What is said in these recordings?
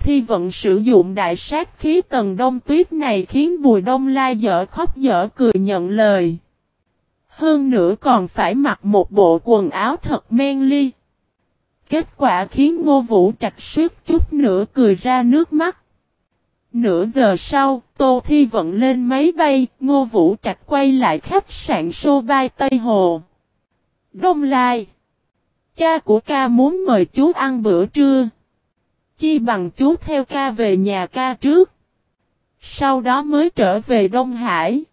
Thi Vận sử dụng đại sát khí tầng đông tuyết này khiến Bùi Đông Lai dở khóc dở cười nhận lời. Hơn nữa còn phải mặc một bộ quần áo thật men ly. Kết quả khiến Ngô Vũ Trạch suýt chút nữa cười ra nước mắt. Nửa giờ sau, Tô Thi Vận lên máy bay, Ngô Vũ Trạch quay lại khách sạn Sô Bay Tây Hồ. Đông Lai Cha của ca muốn mời chú ăn bữa trưa. Chi bằng chú theo ca về nhà ca trước. Sau đó mới trở về Đông Hải.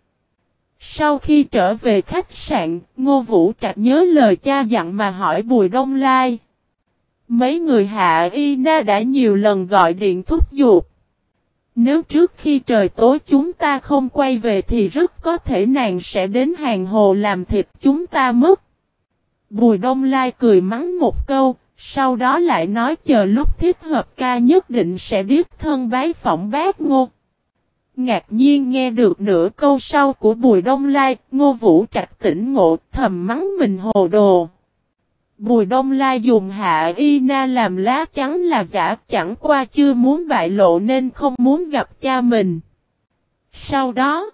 Sau khi trở về khách sạn, Ngô Vũ Trạch nhớ lời cha dặn mà hỏi Bùi Đông Lai. Mấy người hạ y na đã nhiều lần gọi điện thúc giục. Nếu trước khi trời tối chúng ta không quay về thì rất có thể nàng sẽ đến hàng hồ làm thịt chúng ta mất. Bùi Đông Lai cười mắng một câu, sau đó lại nói chờ lúc thích hợp ca nhất định sẽ biết thân bái phỏng bác ngô. Ngạc nhiên nghe được nửa câu sau của Bùi Đông Lai, ngô vũ trạch tỉnh ngộ, thầm mắng mình hồ đồ. Bùi Đông Lai dùng hạ y na làm lá trắng là giả chẳng qua chưa muốn bại lộ nên không muốn gặp cha mình. Sau đó,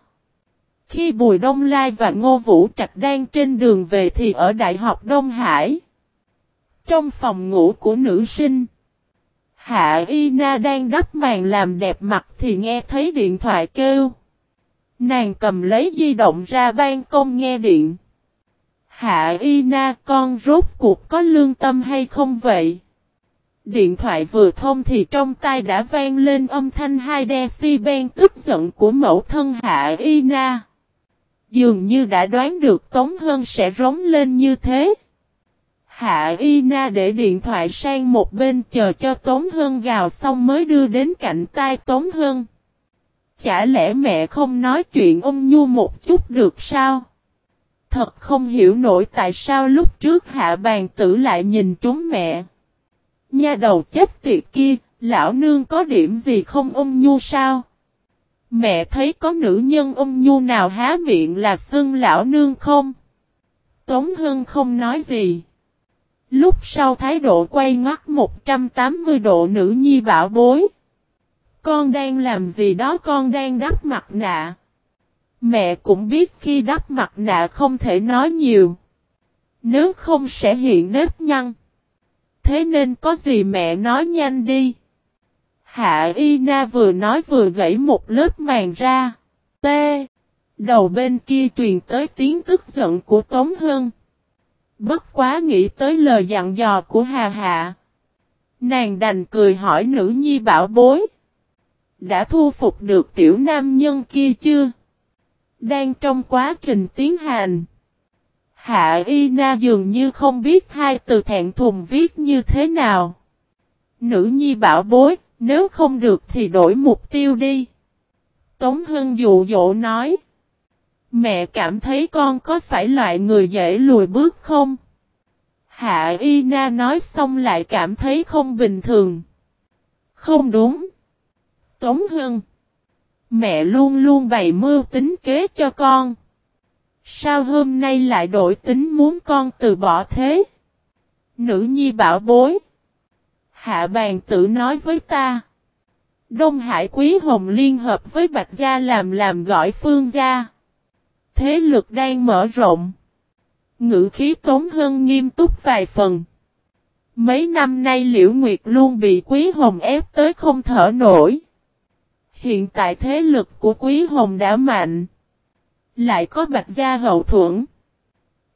khi Bùi Đông Lai và Ngô Vũ Trạch đang trên đường về thì ở Đại học Đông Hải. Trong phòng ngủ của nữ sinh, Hạ Y Na đang đắp màn làm đẹp mặt thì nghe thấy điện thoại kêu. Nàng cầm lấy di động ra ban công nghe điện. Hạ Y Na con rốt cuộc có lương tâm hay không vậy? Điện thoại vừa thông thì trong tai đã vang lên âm thanh hai decibel tức giận của mẫu thân Hạ Y Na. Dường như đã đoán được Tống Hân sẽ rống lên như thế. Hạ Y Na để điện thoại sang một bên chờ cho Tống Hân gào xong mới đưa đến cạnh tai Tống Hân. Chả lẽ mẹ không nói chuyện ông Nhu một chút được sao? Thật không hiểu nổi tại sao lúc trước hạ bàn tử lại nhìn trúng mẹ. Nha đầu chết tiệt kia, lão nương có điểm gì không ông Nhu sao? Mẹ thấy có nữ nhân ông Nhu nào há miệng là xưng lão nương không? Tống Hưng không nói gì. Lúc sau thái độ quay ngoắt 180 độ nữ nhi bảo bối. Con đang làm gì đó con đang đắp mặt nạ. Mẹ cũng biết khi đắp mặt nạ không thể nói nhiều. Nếu không sẽ hiện nếp nhăn. Thế nên có gì mẹ nói nhanh đi. Hạ Y Na vừa nói vừa gãy một lớp màn ra. T. Đầu bên kia truyền tới tiếng tức giận của Tống Hưng. Bất quá nghĩ tới lời dặn dò của Hà Hạ. Nàng đành cười hỏi nữ nhi bảo bối. Đã thu phục được tiểu nam nhân kia chưa? Đang trong quá trình tiến hành. Hạ Y Na dường như không biết hai từ thẹn thùng viết như thế nào. Nữ nhi bảo bối, nếu không được thì đổi mục tiêu đi. Tống Hưng dụ dỗ nói. Mẹ cảm thấy con có phải loại người dễ lùi bước không? Hạ Y Na nói xong lại cảm thấy không bình thường. Không đúng. Tống Hưng. Mẹ luôn luôn bày mưu tính kế cho con. Sao hôm nay lại đổi tính muốn con từ bỏ thế? Nữ nhi bảo bối. Hạ bàn tự nói với ta. Đông Hải Quý Hồng liên hợp với Bạch Gia làm làm gọi phương gia. Thế lực đang mở rộng. Ngữ khí tốn hơn nghiêm túc vài phần. Mấy năm nay Liễu Nguyệt luôn bị Quý Hồng ép tới không thở nổi. Hiện tại thế lực của Quý Hồng đã mạnh. Lại có Bạch Gia hậu thuẫn.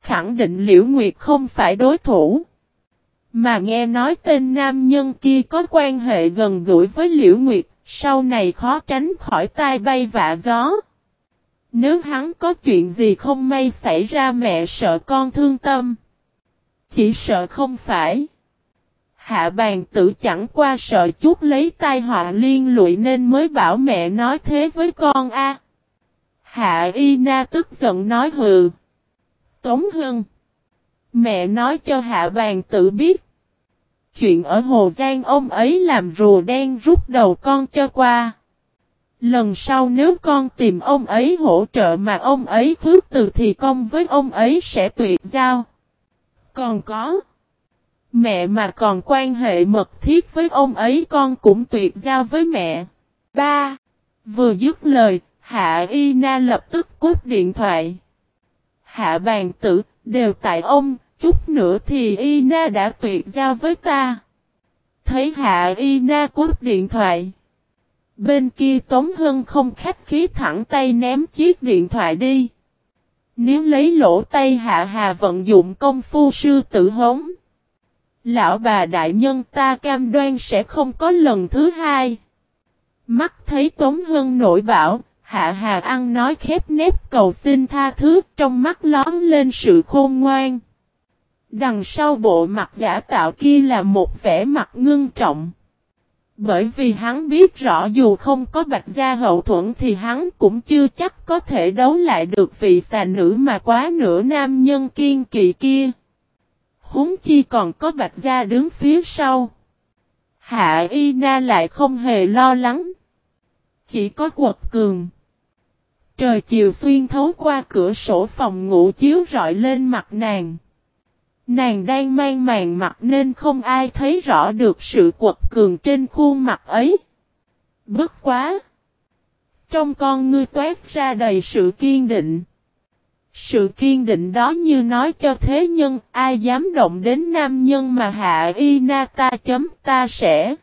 Khẳng định Liễu Nguyệt không phải đối thủ. Mà nghe nói tên nam nhân kia có quan hệ gần gũi với Liễu Nguyệt, sau này khó tránh khỏi tai bay vạ gió. Nếu hắn có chuyện gì không may xảy ra mẹ sợ con thương tâm. Chỉ sợ không phải. Hạ bàn tử chẳng qua sợ chút lấy tai họa liên lụy nên mới bảo mẹ nói thế với con a. Hạ y na tức giận nói hừ. Tống Hưng. Mẹ nói cho hạ bàn tử biết chuyện ở Hồ Giang ông ấy làm rùa đen rút đầu con cho qua. Lần sau nếu con tìm ông ấy hỗ trợ mà ông ấy khước từ thì con với ông ấy sẽ tuyệt giao. Còn có. Mẹ mà còn quan hệ mật thiết với ông ấy con cũng tuyệt giao với mẹ. Ba. Vừa dứt lời, Hạ Y Na lập tức cút điện thoại. Hạ bàn tử, đều tại ông, chút nữa thì Y Na đã tuyệt giao với ta. Thấy Hạ Y Na cút điện thoại. Bên kia Tống Hân không khách khí thẳng tay ném chiếc điện thoại đi. Nếu lấy lỗ tay Hạ Hà vận dụng công phu sư tử hống. Lão bà đại nhân ta cam đoan sẽ không có lần thứ hai. Mắt thấy Tống Hân nổi bảo, Hạ Hà ăn nói khép nép cầu xin tha thứ trong mắt lón lên sự khôn ngoan. Đằng sau bộ mặt giả tạo kia là một vẻ mặt ngưng trọng. Bởi vì hắn biết rõ dù không có bạch gia hậu thuẫn thì hắn cũng chưa chắc có thể đấu lại được vị xà nữ mà quá nửa nam nhân kiên kỵ kia. Húng chi còn có bạch gia đứng phía sau. Hạ Y Na lại không hề lo lắng. Chỉ có quật cường. Trời chiều xuyên thấu qua cửa sổ phòng ngủ chiếu rọi lên mặt nàng. Nàng đang mang màn mặt nên không ai thấy rõ được sự quật cường trên khuôn mặt ấy. Bất quá! Trong con ngươi toát ra đầy sự kiên định. Sự kiên định đó như nói cho thế nhân ai dám động đến nam nhân mà hạ y na ta chấm ta sẽ.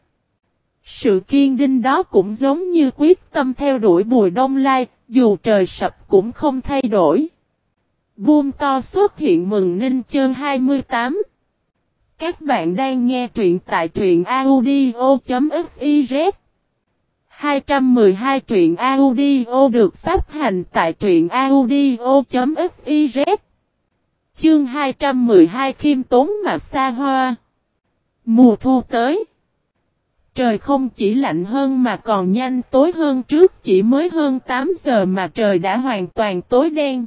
Sự kiên định đó cũng giống như quyết tâm theo đuổi bùi đông lai, dù trời sập cũng không thay đổi buông to xuất hiện mừng ninh chương 28. Các bạn đang nghe truyện tại truyện audio.fiz 212 truyện audio được phát hành tại truyện audio.fiz Chương 212 khiêm tốn mà xa hoa. Mùa thu tới. Trời không chỉ lạnh hơn mà còn nhanh tối hơn trước, chỉ mới hơn 8 giờ mà trời đã hoàn toàn tối đen.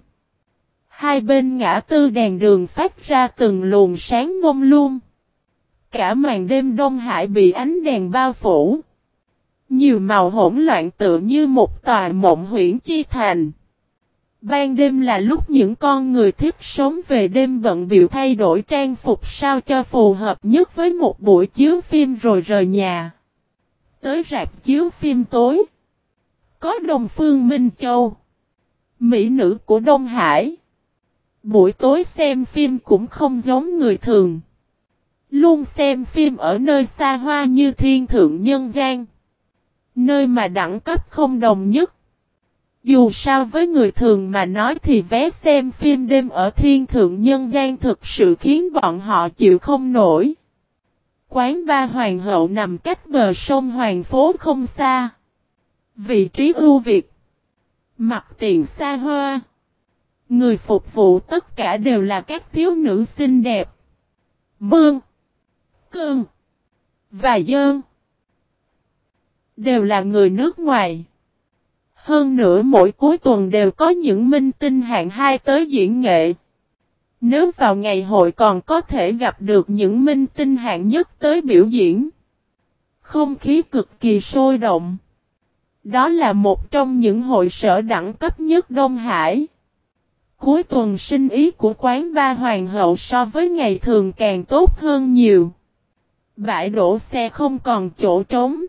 Hai bên ngã tư đèn đường phát ra từng luồng sáng mông luôn. Cả màn đêm Đông Hải bị ánh đèn bao phủ. Nhiều màu hỗn loạn tự như một tòa mộng huyễn chi thành. Ban đêm là lúc những con người thích sống về đêm bận biểu thay đổi trang phục sao cho phù hợp nhất với một buổi chiếu phim rồi rời nhà. Tới rạp chiếu phim tối. Có Đồng Phương Minh Châu. Mỹ nữ của Đông Hải. Buổi tối xem phim cũng không giống người thường. Luôn xem phim ở nơi xa hoa như thiên thượng nhân gian. Nơi mà đẳng cấp không đồng nhất. Dù sao với người thường mà nói thì vé xem phim đêm ở thiên thượng nhân gian thực sự khiến bọn họ chịu không nổi. Quán ba hoàng hậu nằm cách bờ sông Hoàng Phố không xa. Vị trí ưu việt. Mặt tiền xa hoa. Người phục vụ tất cả đều là các thiếu nữ xinh đẹp. Mương. Cương. Và dơn. Đều là người nước ngoài. Hơn nữa mỗi cuối tuần đều có những minh tinh hạng hai tới diễn nghệ. Nếu vào ngày hội còn có thể gặp được những minh tinh hạng nhất tới biểu diễn. Không khí cực kỳ sôi động. Đó là một trong những hội sở đẳng cấp nhất Đông Hải. Cuối tuần sinh ý của quán ba hoàng hậu so với ngày thường càng tốt hơn nhiều. Bãi đổ xe không còn chỗ trống.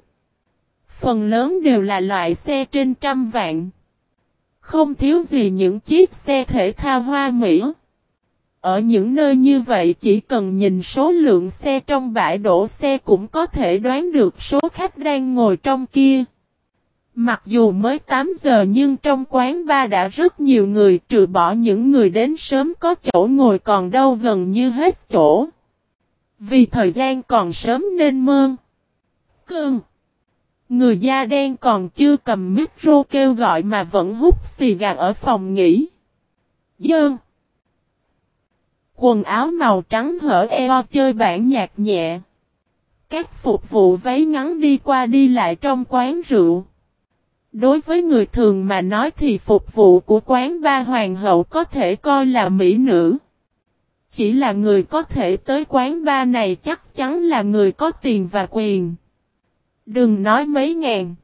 Phần lớn đều là loại xe trên trăm vạn. Không thiếu gì những chiếc xe thể thao hoa mỹ. Ở những nơi như vậy chỉ cần nhìn số lượng xe trong bãi đổ xe cũng có thể đoán được số khách đang ngồi trong kia. Mặc dù mới 8 giờ nhưng trong quán ba đã rất nhiều người, trừ bỏ những người đến sớm có chỗ ngồi còn đâu gần như hết chỗ. Vì thời gian còn sớm nên mơn. Cơn. Người da đen còn chưa cầm micro kêu gọi mà vẫn hút xì gà ở phòng nghỉ. Dơn. Quần áo màu trắng hở eo chơi bản nhạc nhẹ. Các phục vụ váy ngắn đi qua đi lại trong quán rượu. Đối với người thường mà nói thì phục vụ của quán ba hoàng hậu có thể coi là mỹ nữ. Chỉ là người có thể tới quán ba này chắc chắn là người có tiền và quyền. Đừng nói mấy ngàn.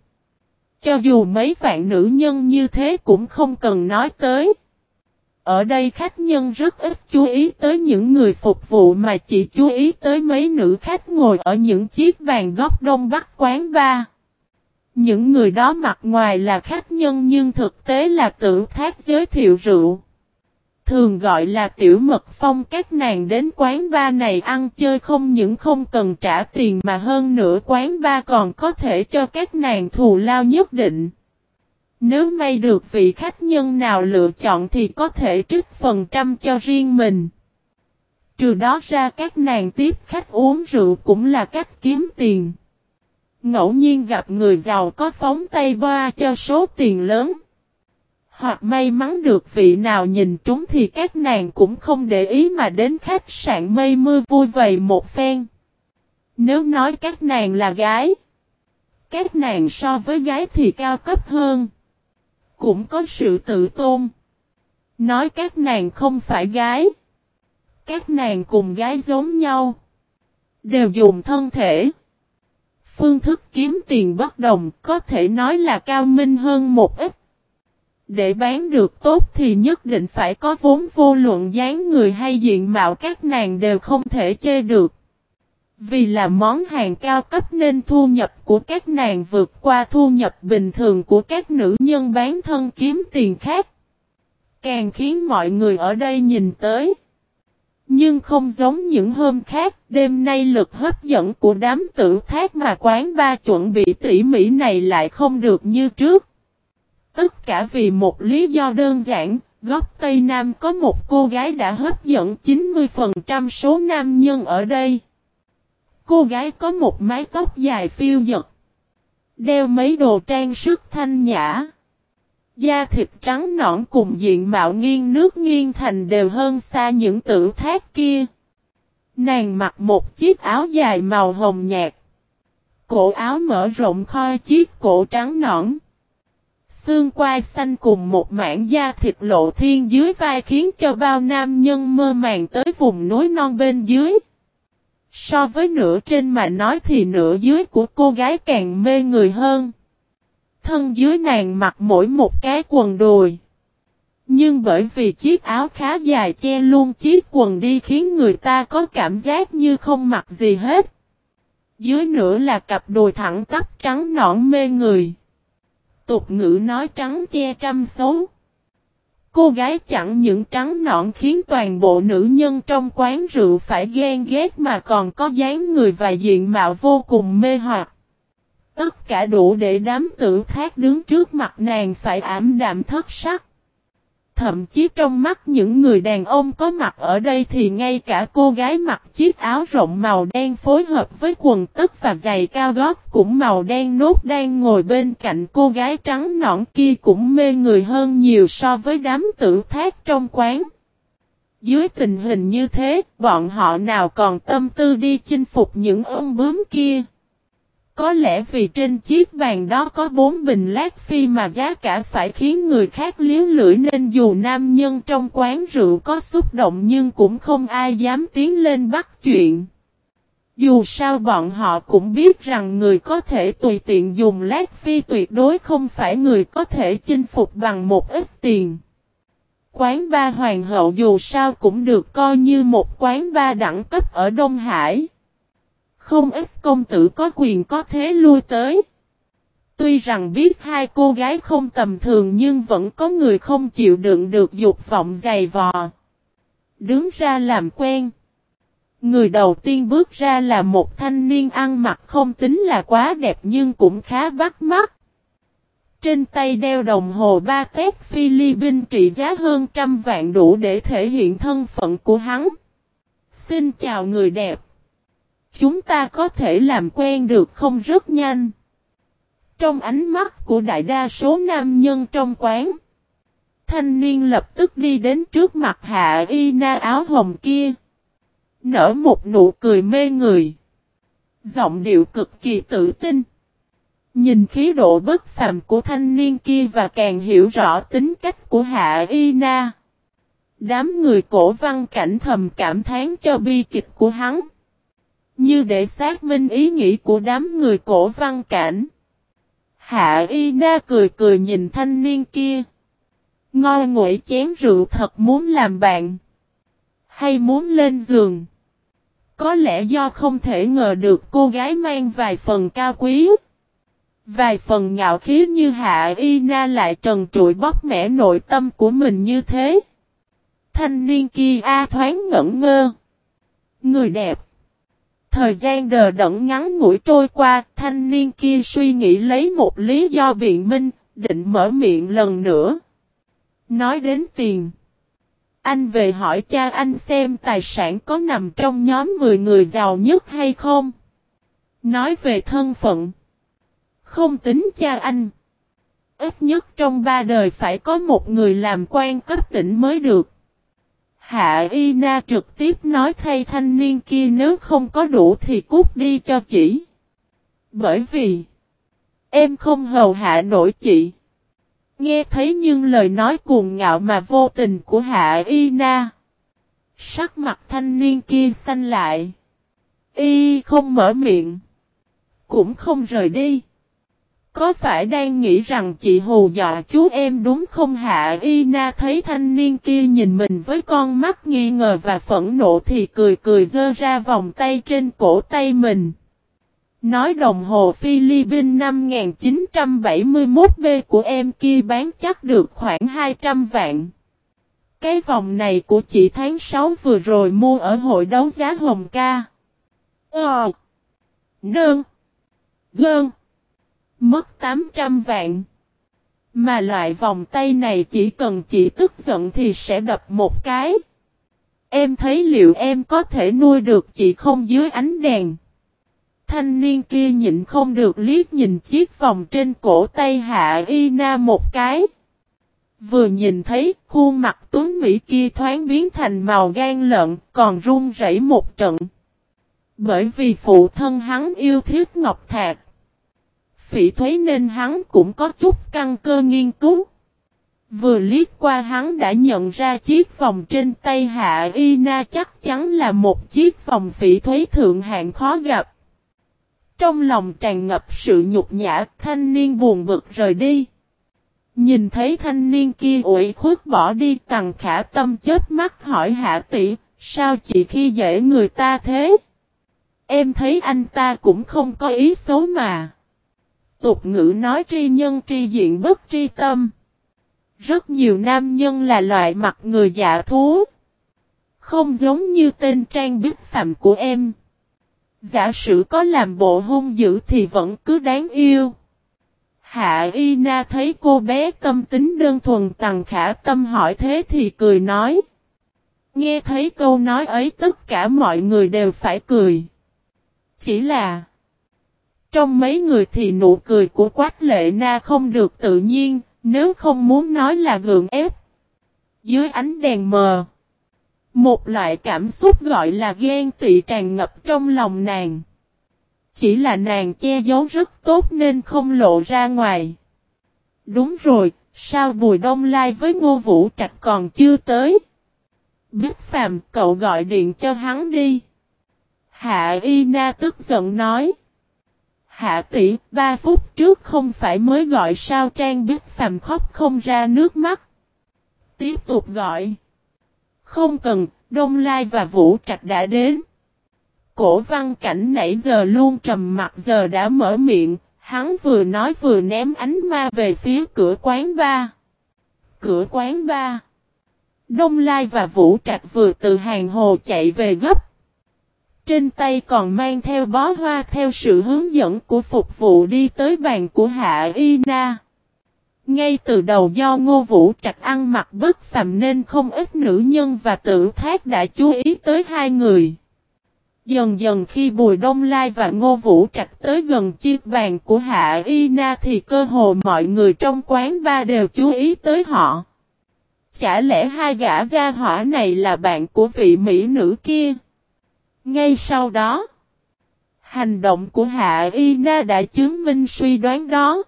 Cho dù mấy vạn nữ nhân như thế cũng không cần nói tới. ở đây khách nhân rất ít chú ý tới những người phục vụ mà chỉ chú ý tới mấy nữ khách ngồi ở những chiếc bàn góc đông bắc quán ba. Những người đó mặt ngoài là khách nhân nhưng thực tế là tử thác giới thiệu rượu. Thường gọi là tiểu mật phong, các nàng đến quán ba này ăn chơi không những không cần trả tiền mà hơn nữa quán ba còn có thể cho các nàng thù lao nhất định. Nếu may được vị khách nhân nào lựa chọn thì có thể trích phần trăm cho riêng mình. Trừ đó ra các nàng tiếp khách uống rượu cũng là cách kiếm tiền. Ngẫu nhiên gặp người giàu có phóng tay boa cho số tiền lớn. Hoặc may mắn được vị nào nhìn trúng thì các nàng cũng không để ý mà đến khách sạn mây mưa vui vầy một phen. Nếu nói các nàng là gái, các nàng so với gái thì cao cấp hơn. Cũng có sự tự tôn. Nói các nàng không phải gái. Các nàng cùng gái giống nhau. Đều dùng thân thể. Phương thức kiếm tiền bất đồng, có thể nói là cao minh hơn một ít. Để bán được tốt thì nhất định phải có vốn vô luận dáng người hay diện mạo các nàng đều không thể chê được. Vì là món hàng cao cấp nên thu nhập của các nàng vượt qua thu nhập bình thường của các nữ nhân bán thân kiếm tiền khác. Càng khiến mọi người ở đây nhìn tới. Nhưng không giống những hôm khác, đêm nay lực hấp dẫn của đám tử thác mà quán ba chuẩn bị tỉ mỉ này lại không được như trước. Tất cả vì một lý do đơn giản, góc Tây Nam có một cô gái đã hấp dẫn 90% số nam nhân ở đây. Cô gái có một mái tóc dài phiêu dật. Đeo mấy đồ trang sức thanh nhã. Da thịt trắng nõn cùng diện mạo nghiêng nước nghiêng thành đều hơn xa những tử thác kia. Nàng mặc một chiếc áo dài màu hồng nhạt. Cổ áo mở rộng khoi chiếc cổ trắng nõn. Xương quai xanh cùng một mảng da thịt lộ thiên dưới vai khiến cho bao nam nhân mơ màng tới vùng núi non bên dưới. So với nửa trên mà nói thì nửa dưới của cô gái càng mê người hơn. Thân dưới nàng mặc mỗi một cái quần đùi. Nhưng bởi vì chiếc áo khá dài che luôn chiếc quần đi khiến người ta có cảm giác như không mặc gì hết. Dưới nữa là cặp đùi thẳng tắp trắng nõn mê người. Tục ngữ nói trắng che trăm xấu. Cô gái chẳng những trắng nõn khiến toàn bộ nữ nhân trong quán rượu phải ghen ghét mà còn có dáng người và diện mạo vô cùng mê hoặc. Tất cả đủ để đám tử thác đứng trước mặt nàng phải ảm đạm thất sắc. Thậm chí trong mắt những người đàn ông có mặt ở đây thì ngay cả cô gái mặc chiếc áo rộng màu đen phối hợp với quần tất và giày cao gót cũng màu đen nốt đang ngồi bên cạnh cô gái trắng nõn kia cũng mê người hơn nhiều so với đám tử thác trong quán. Dưới tình hình như thế, bọn họ nào còn tâm tư đi chinh phục những ông bướm kia. Có lẽ vì trên chiếc bàn đó có bốn bình lát phi mà giá cả phải khiến người khác liếu lưỡi nên dù nam nhân trong quán rượu có xúc động nhưng cũng không ai dám tiến lên bắt chuyện. Dù sao bọn họ cũng biết rằng người có thể tùy tiện dùng lát phi tuyệt đối không phải người có thể chinh phục bằng một ít tiền. Quán ba hoàng hậu dù sao cũng được coi như một quán ba đẳng cấp ở Đông Hải. Không ít công tử có quyền có thế lui tới. Tuy rằng biết hai cô gái không tầm thường nhưng vẫn có người không chịu đựng được dục vọng dày vò. Đứng ra làm quen. Người đầu tiên bước ra là một thanh niên ăn mặc không tính là quá đẹp nhưng cũng khá bắt mắt. Trên tay đeo đồng hồ ba tét Philippines trị giá hơn trăm vạn đủ để thể hiện thân phận của hắn. Xin chào người đẹp. Chúng ta có thể làm quen được không rất nhanh. Trong ánh mắt của đại đa số nam nhân trong quán. Thanh niên lập tức đi đến trước mặt hạ y na áo hồng kia. Nở một nụ cười mê người. Giọng điệu cực kỳ tự tin. Nhìn khí độ bất phàm của thanh niên kia và càng hiểu rõ tính cách của Hạ Y Na. Đám người cổ văn cảnh thầm cảm thán cho bi kịch của hắn. Như để xác minh ý nghĩ của đám người cổ văn cảnh. Hạ Y Na cười cười nhìn thanh niên kia. Ngoi nguội chén rượu thật muốn làm bạn. Hay muốn lên giường. Có lẽ do không thể ngờ được cô gái mang vài phần cao quý. Vài phần ngạo khí như Hạ Y Na lại trần trụi bóp mẻ nội tâm của mình như thế. Thanh niên kia a thoáng ngẩn ngơ. Người đẹp. Thời gian đờ đẫn ngắn ngủi trôi qua, thanh niên kia suy nghĩ lấy một lý do biện minh, định mở miệng lần nữa. Nói đến tiền. Anh về hỏi cha anh xem tài sản có nằm trong nhóm 10 người giàu nhất hay không. Nói về thân phận. Không tính cha anh. Ít nhất trong ba đời phải có một người làm quan cấp tỉnh mới được. Hạ Y Na trực tiếp nói thay thanh niên kia nếu không có đủ thì cút đi cho chị, Bởi vì em không hầu hạ nổi chị. Nghe thấy nhưng lời nói cuồng ngạo mà vô tình của Hạ Y Na. Sắc mặt thanh niên kia xanh lại. Y không mở miệng. Cũng không rời đi. Có phải đang nghĩ rằng chị hù dọa chú em đúng không hạ y na thấy thanh niên kia nhìn mình với con mắt nghi ngờ và phẫn nộ thì cười cười dơ ra vòng tay trên cổ tay mình. Nói đồng hồ Philippines 5971B của em kia bán chắc được khoảng 200 vạn. Cái vòng này của chị tháng 6 vừa rồi mua ở hội đấu giá Hồng Ca. Ờ. Nương. Gơn. Mất 800 vạn. Mà loại vòng tay này chỉ cần chị tức giận thì sẽ đập một cái. Em thấy liệu em có thể nuôi được chị không dưới ánh đèn. Thanh niên kia nhịn không được liếc nhìn chiếc vòng trên cổ tay Hạ Y Na một cái. Vừa nhìn thấy, khuôn mặt tuấn Mỹ kia thoáng biến thành màu gan lợn, còn run rẩy một trận. Bởi vì phụ thân hắn yêu thiết ngọc thạch phỉ thuế nên hắn cũng có chút căn cơ nghiên cứu. Vừa liếc qua hắn đã nhận ra chiếc vòng trên tay Hạ Y Na chắc chắn là một chiếc vòng phỉ thuế thượng hạng khó gặp. Trong lòng tràn ngập sự nhục nhã, thanh niên buồn bực rời đi. Nhìn thấy thanh niên kia ủi khuất bỏ đi tằng khả tâm chết mắt hỏi hạ tỷ, sao chị khi dễ người ta thế? Em thấy anh ta cũng không có ý xấu mà. Tục ngữ nói tri nhân, tri diện bất tri tâm. Rất nhiều nam nhân là loại mặt người dạ thú. Không giống như tên trang bích phạm của em. Giả sử có làm bộ hung dữ thì vẫn cứ đáng yêu. Hạ Y Na thấy cô bé tâm tính đơn thuần tằng khả tâm hỏi thế thì cười nói. Nghe thấy câu nói ấy tất cả mọi người đều phải cười. Chỉ là trong mấy người thì nụ cười của Quách Lệ Na không được tự nhiên, nếu không muốn nói là gượng ép. Dưới ánh đèn mờ, một loại cảm xúc gọi là ghen tị tràn ngập trong lòng nàng. Chỉ là nàng che giấu rất tốt nên không lộ ra ngoài. Đúng rồi, sao Bùi Đông Lai với Ngô Vũ Trạch còn chưa tới? Bích Phàm cậu gọi điện cho hắn đi. Hạ Y Na tức giận nói. Hạ tỷ, ba phút trước không phải mới gọi sao Trang Bích Phàm khóc không ra nước mắt. Tiếp tục gọi. Không cần, Đông Lai và Vũ Trạch đã đến. Cổ văn cảnh nãy giờ luôn trầm mặt giờ đã mở miệng, hắn vừa nói vừa ném ánh ma về phía cửa quán ba. Cửa quán ba. Đông Lai và Vũ Trạch vừa từ hàng hồ chạy về gấp. Trên tay còn mang theo bó hoa theo sự hướng dẫn của phục vụ đi tới bàn của Hạ Y Na. Ngay từ đầu do Ngô Vũ Trạch ăn mặc bất phàm nên không ít nữ nhân và tử thác đã chú ý tới hai người. Dần dần khi Bùi Đông Lai và Ngô Vũ Trạch tới gần chiếc bàn của Hạ Y Na thì cơ hồ mọi người trong quán ba đều chú ý tới họ. Chả lẽ hai gã gia hỏa này là bạn của vị mỹ nữ kia? Ngay sau đó, hành động của Hạ Y Na đã chứng minh suy đoán đó.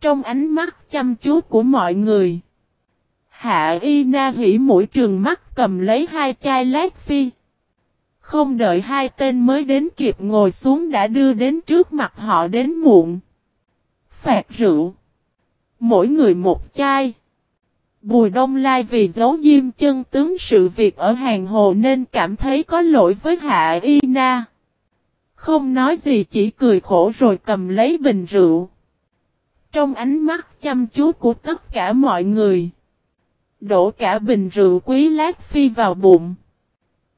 Trong ánh mắt chăm chú của mọi người, Hạ Y Na hỉ mũi trường mắt cầm lấy hai chai lát phi. Không đợi hai tên mới đến kịp ngồi xuống đã đưa đến trước mặt họ đến muộn. Phạt rượu. Mỗi người một chai. Bùi Đông Lai vì giấu diêm chân tướng sự việc ở hàng hồ nên cảm thấy có lỗi với Hạ Y Na. Không nói gì, chỉ cười khổ rồi cầm lấy bình rượu. Trong ánh mắt chăm chú của tất cả mọi người. Đổ cả bình rượu quý lát phi vào bụng.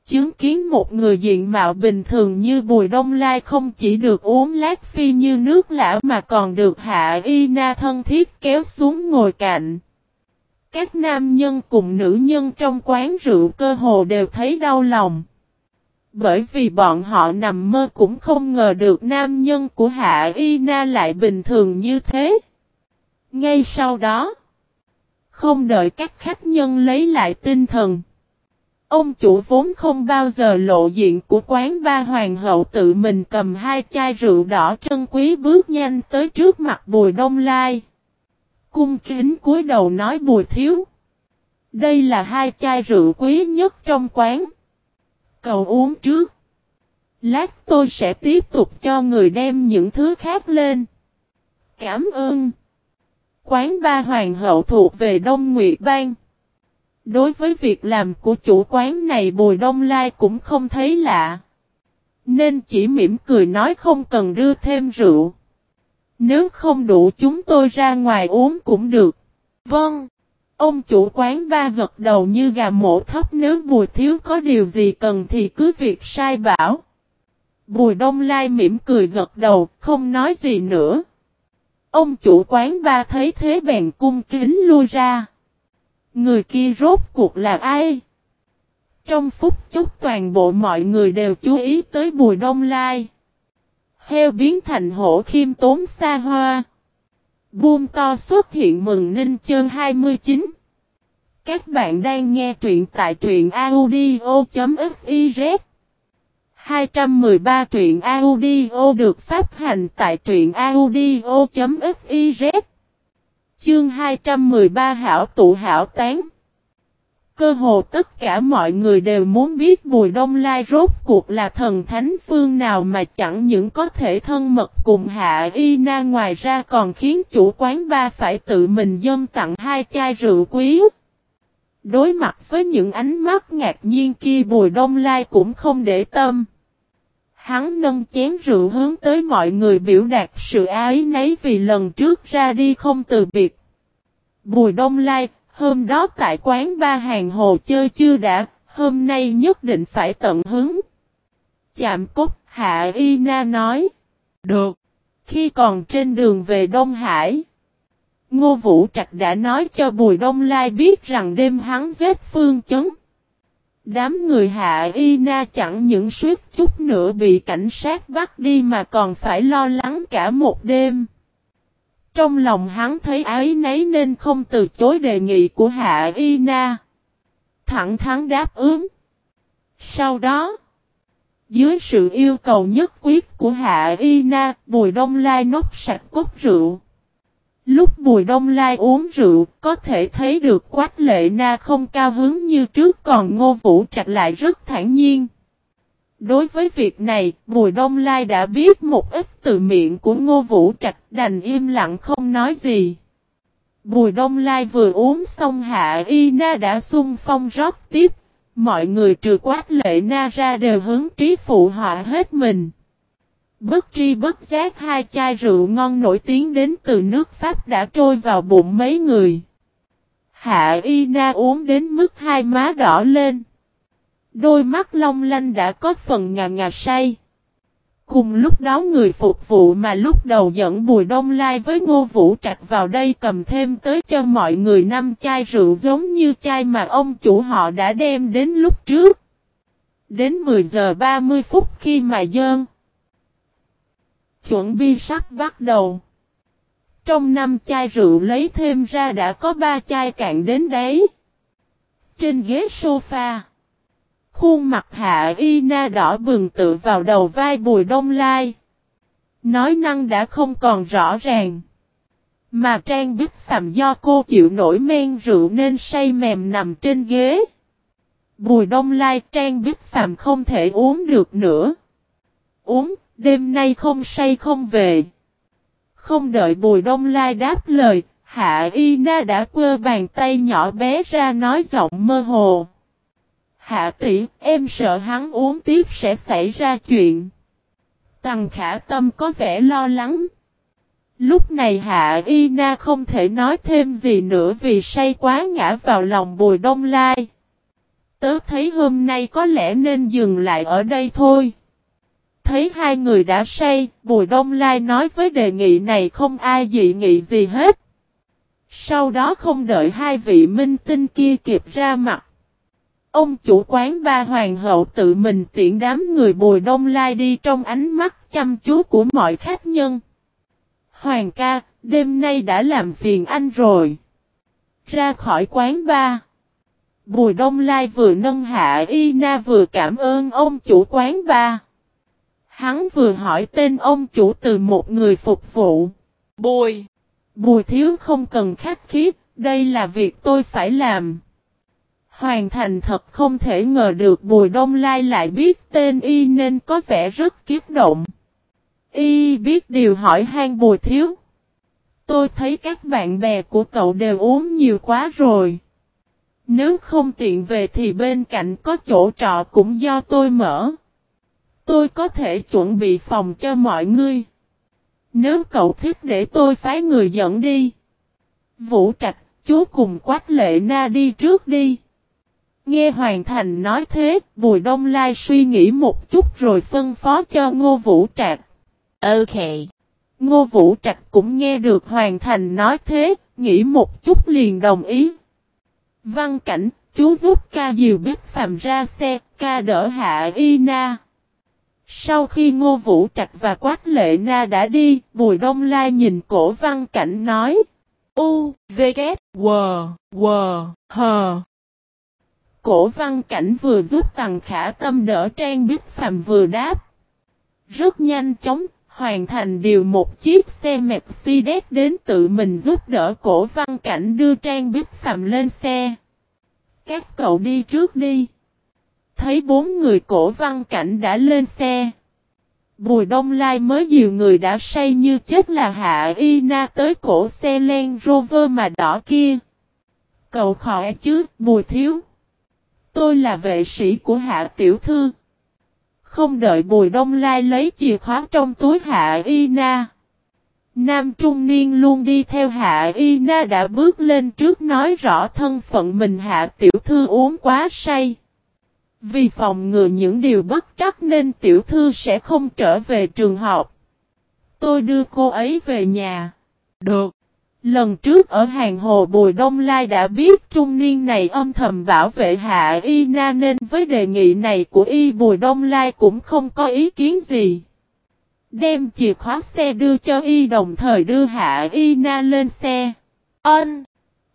Chứng kiến một người diện mạo bình thường như Bùi Đông Lai không chỉ được uống lát phi như nước lã mà còn được Hạ Y Na thân thiết kéo xuống ngồi cạnh. Các nam nhân cùng nữ nhân trong quán rượu cơ hồ đều thấy đau lòng. Bởi vì bọn họ nằm mơ cũng không ngờ được nam nhân của Hạ Y Na lại bình thường như thế. Ngay sau đó, không đợi các khách nhân lấy lại tinh thần. Ông chủ vốn không bao giờ lộ diện của quán ba hoàng hậu tự mình cầm hai chai rượu đỏ trân quý bước nhanh tới trước mặt bùi đông lai. Cung kính cúi đầu nói bùi thiếu. Đây là hai chai rượu quý nhất trong quán. Cầu uống trước. Lát tôi sẽ tiếp tục cho người đem những thứ khác lên. Cảm ơn. Quán ba hoàng hậu thuộc về Đông Nguyệt Bang. Đối với việc làm của chủ quán này Bùi Đông Lai cũng không thấy lạ. Nên chỉ mỉm cười nói không cần đưa thêm rượu. Nếu không đủ chúng tôi ra ngoài uống cũng được. Vâng. Ông chủ quán ba gật đầu như gà mổ thóc nếu Bùi Thiếu có điều gì cần thì cứ việc sai bảo. Bùi Đông Lai mỉm cười gật đầu, không nói gì nữa. Ông chủ quán ba thấy thế bèn cung kính lui ra. Người kia rốt cuộc là ai? Trong phút chốc toàn bộ mọi người đều chú ý tới Bùi Đông Lai. Heo biến thành hổ khiêm tốn xa hoa. Buông to xuất hiện mừng ninh chương 29. Các bạn đang nghe truyện tại truyện audio.fiz 213 truyện audio được phát hành tại truyện audio.fiz Chương 213 Hảo tụ hảo tán Cơ hồ tất cả mọi người đều muốn biết Bùi Đông Lai rốt cuộc là thần thánh phương nào mà chẳng những có thể thân mật cùng Hạ Y Na ngoài ra còn khiến chủ quán ba phải tự mình dâng tặng hai chai rượu quý. Đối mặt với những ánh mắt ngạc nhiên kia Bùi Đông Lai cũng không để tâm. Hắn nâng chén rượu hướng tới mọi người biểu đạt sự ái nấy vì lần trước ra đi không từ biệt. Bùi Đông Lai, hôm đó tại quán ba hàng hồ chơi chưa đã, hôm nay nhất định phải tận hứng. Chạm cốt Hạ Y Na nói. Được. Khi còn trên đường về Đông Hải. Ngô Vũ Trạch đã nói cho Bùi Đông Lai biết rằng đêm hắn giết phương chấn. Đám người hạ y na chẳng những suýt chút nữa bị cảnh sát bắt đi mà còn phải lo lắng cả một đêm. Trong lòng hắn thấy ái nấy nên không từ chối đề nghị của hạ y na. Thẳng thắn đáp ứng. Sau đó, dưới sự yêu cầu nhất quyết của hạ y na, Bùi Đông Lai nốt sạch cốt rượu. Lúc Bùi Đông Lai uống rượu, có thể thấy được Quách Lệ Na không cao hứng như trước còn Ngô Vũ Trạch lại rất thản nhiên. Đối với việc này, Bùi Đông Lai đã biết một ít từ miệng của Ngô Vũ Trạch đành im lặng không nói gì. Bùi Đông Lai vừa uống xong hạ y na đã xung phong rót tiếp, mọi người trừ quát Lệ Na ra đều hướng trí phụ họa hết mình. Bất tri bất giác hai chai rượu ngon nổi tiếng đến từ nước Pháp đã trôi vào bụng mấy người. Hạ Y Na uống đến mức hai má đỏ lên. Đôi mắt long lanh đã có phần ngà ngà say. Cùng lúc đó người phục vụ mà lúc đầu dẫn Bùi Đông Lai với Ngô Vũ Trạch vào đây cầm thêm tới cho mọi người năm chai rượu giống như chai mà ông chủ họ đã đem đến lúc trước. Đến 10 giờ 30 phút khi mà dơn. Chuẩn bị sắp bắt đầu. Trong năm chai rượu lấy thêm ra đã có ba chai cạn đến đấy. Trên ghế sofa. Khuôn mặt hạ y na đỏ bừng tự vào đầu vai bùi đông lai. Nói năng đã không còn rõ ràng. Mà Trang Bích Phạm do cô chịu nổi men rượu nên say mềm nằm trên ghế. Bùi đông lai Trang Bích Phạm không thể uống được nữa. Uống, Đêm nay không say không về. Không đợi Bùi Đông Lai đáp lời, Hạ Y Na đã quơ bàn tay nhỏ bé ra nói giọng mơ hồ. Hạ tỷ, em sợ hắn uống tiếp sẽ xảy ra chuyện. Tằng khả tâm có vẻ lo lắng. Lúc này Hạ Y Na không thể nói thêm gì nữa vì say quá ngã vào lòng bùi đông lai. Tớ thấy hôm nay có lẽ nên dừng lại ở đây thôi. Thấy hai người đã say, Bùi Đông Lai nói với đề nghị này không ai dị nghị gì hết. Sau đó không đợi hai vị minh tinh kia kịp ra mặt. Ông chủ quán ba hoàng hậu tự mình tiện đám người Bùi Đông Lai đi trong ánh mắt chăm chú của mọi khách nhân. Hoàng ca, đêm nay đã làm phiền anh rồi. Ra khỏi quán ba. Bùi Đông Lai vừa nâng hạ y na vừa cảm ơn ông chủ quán ba. Hắn vừa hỏi tên ông chủ từ một người phục vụ. Bùi. Bùi thiếu không cần khách khí, đây là việc tôi phải làm. Hoàn thành thật không thể ngờ được Bùi Đông Lai lại biết tên y nên có vẻ rất kiếp động. Y biết điều hỏi han Bùi Thiếu. Tôi thấy các bạn bè của cậu đều uống nhiều quá rồi. Nếu không tiện về thì bên cạnh có chỗ trọ cũng do tôi mở. Tôi có thể chuẩn bị phòng cho mọi người. Nếu cậu thích để tôi phái người dẫn đi. Vũ Trạch, chú cùng Quách Lệ Na đi trước đi. Nghe Hoàng Thành nói thế, Bùi Đông Lai suy nghĩ một chút rồi phân phó cho Ngô Vũ Trạch. Ok. Ngô Vũ Trạch cũng nghe được Hoàng Thành nói thế, nghĩ một chút liền đồng ý. Văn cảnh, chú giúp ca diều biết phàm ra xe, ca đỡ hạ y na. Sau khi Ngô Vũ Trạch và Quách Lệ Na đã đi, Bùi Đông Lai nhìn cổ văn cảnh nói. U, V, K, W, W, H. Cổ văn cảnh vừa giúp Tằng Khả Tâm đỡ Trang Bích Phạm vừa đáp. Rất nhanh chóng, hoàn thành điều một chiếc xe Mercedes đến tự mình giúp đỡ cổ văn cảnh đưa Trang Bích Phạm lên xe. Các cậu đi trước đi. Thấy bốn người cổ văn cảnh đã lên xe. Bùi Đông Lai mới nhiều người đã say như chết là Hạ Y Na tới cổ xe len rover mà đỏ kia. Cậu khỏi chứ, Bùi Thiếu. Tôi là vệ sĩ của Hạ Tiểu Thư. Không đợi Bùi Đông Lai lấy chìa khóa trong túi Hạ Y Na. Nam trung niên luôn đi theo Hạ Y Na đã bước lên trước nói rõ thân phận mình Hạ Tiểu Thư uống quá say. Vì phòng ngừa những điều bất trắc nên Tiểu Thư sẽ không trở về trường học. Tôi đưa cô ấy về nhà. Được. Lần trước ở hàng hồ Bùi Đông Lai đã biết trung niên này âm thầm bảo vệ Hạ Y Na nên với đề nghị này của Y Bùi Đông Lai cũng không có ý kiến gì. Đem chìa khóa xe đưa cho Y đồng thời đưa Hạ Y Na lên xe. Ân!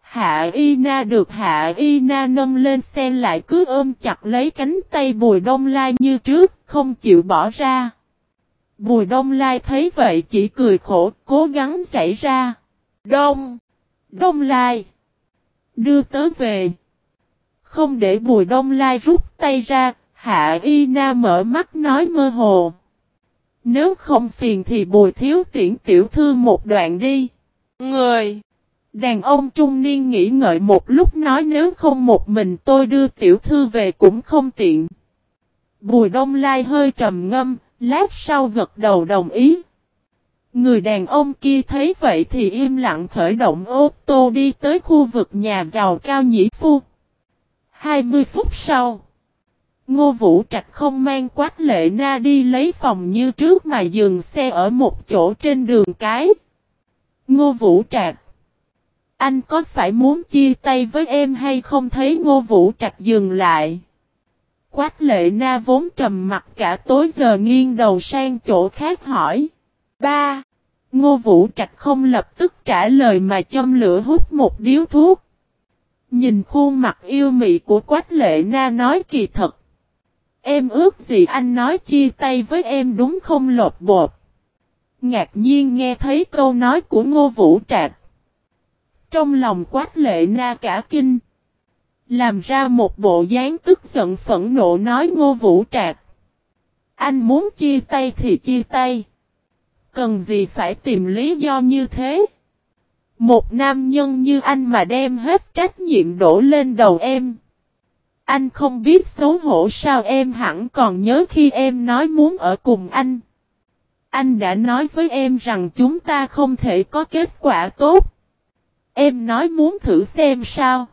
Hạ Y Na được Hạ Y Na nâng lên xe lại cứ ôm chặt lấy cánh tay Bùi Đông Lai như trước, không chịu bỏ ra. Bùi Đông Lai thấy vậy chỉ cười khổ, cố gắng xảy ra. Đông! Đông Lai! Đưa tớ về. Không để Bùi Đông Lai rút tay ra, Hạ Y Na mở mắt nói mơ hồ. Nếu không phiền thì Bùi Thiếu tiễn tiểu thư một đoạn đi. Người! Đàn ông trung niên nghĩ ngợi một lúc nói nếu không một mình tôi đưa tiểu thư về cũng không tiện. Bùi Đông Lai hơi trầm ngâm, lát sau gật đầu đồng ý. Người đàn ông kia thấy vậy thì im lặng khởi động ô tô đi tới khu vực nhà giàu cao nhĩ phu. 20 phút sau, Ngô Vũ Trạch không mang quát lệ na đi lấy phòng như trước mà dừng xe ở một chỗ trên đường cái. Ngô Vũ Trạch Anh có phải muốn chia tay với em hay không thấy Ngô Vũ Trạch dừng lại? Quát lệ na vốn trầm mặt cả tối giờ nghiêng đầu sang chỗ khác hỏi. Ba. Ngô Vũ Trạch không lập tức trả lời mà châm lửa hút một điếu thuốc. Nhìn khuôn mặt yêu mị của Quách Lệ Na nói kỳ thật. Em ước gì anh nói chia tay với em đúng không lột bột. Ngạc nhiên nghe thấy câu nói của Ngô Vũ Trạch. Trong lòng Quách Lệ Na cả kinh. Làm ra một bộ dáng tức giận phẫn nộ nói Ngô Vũ Trạch. Anh muốn chia tay thì chia tay. Cần gì phải tìm lý do như thế? Một nam nhân như anh mà đem hết trách nhiệm đổ lên đầu em. Anh không biết xấu hổ sao em hẳn còn nhớ khi em nói muốn ở cùng anh. Anh đã nói với em rằng chúng ta không thể có kết quả tốt. Em nói muốn thử xem sao.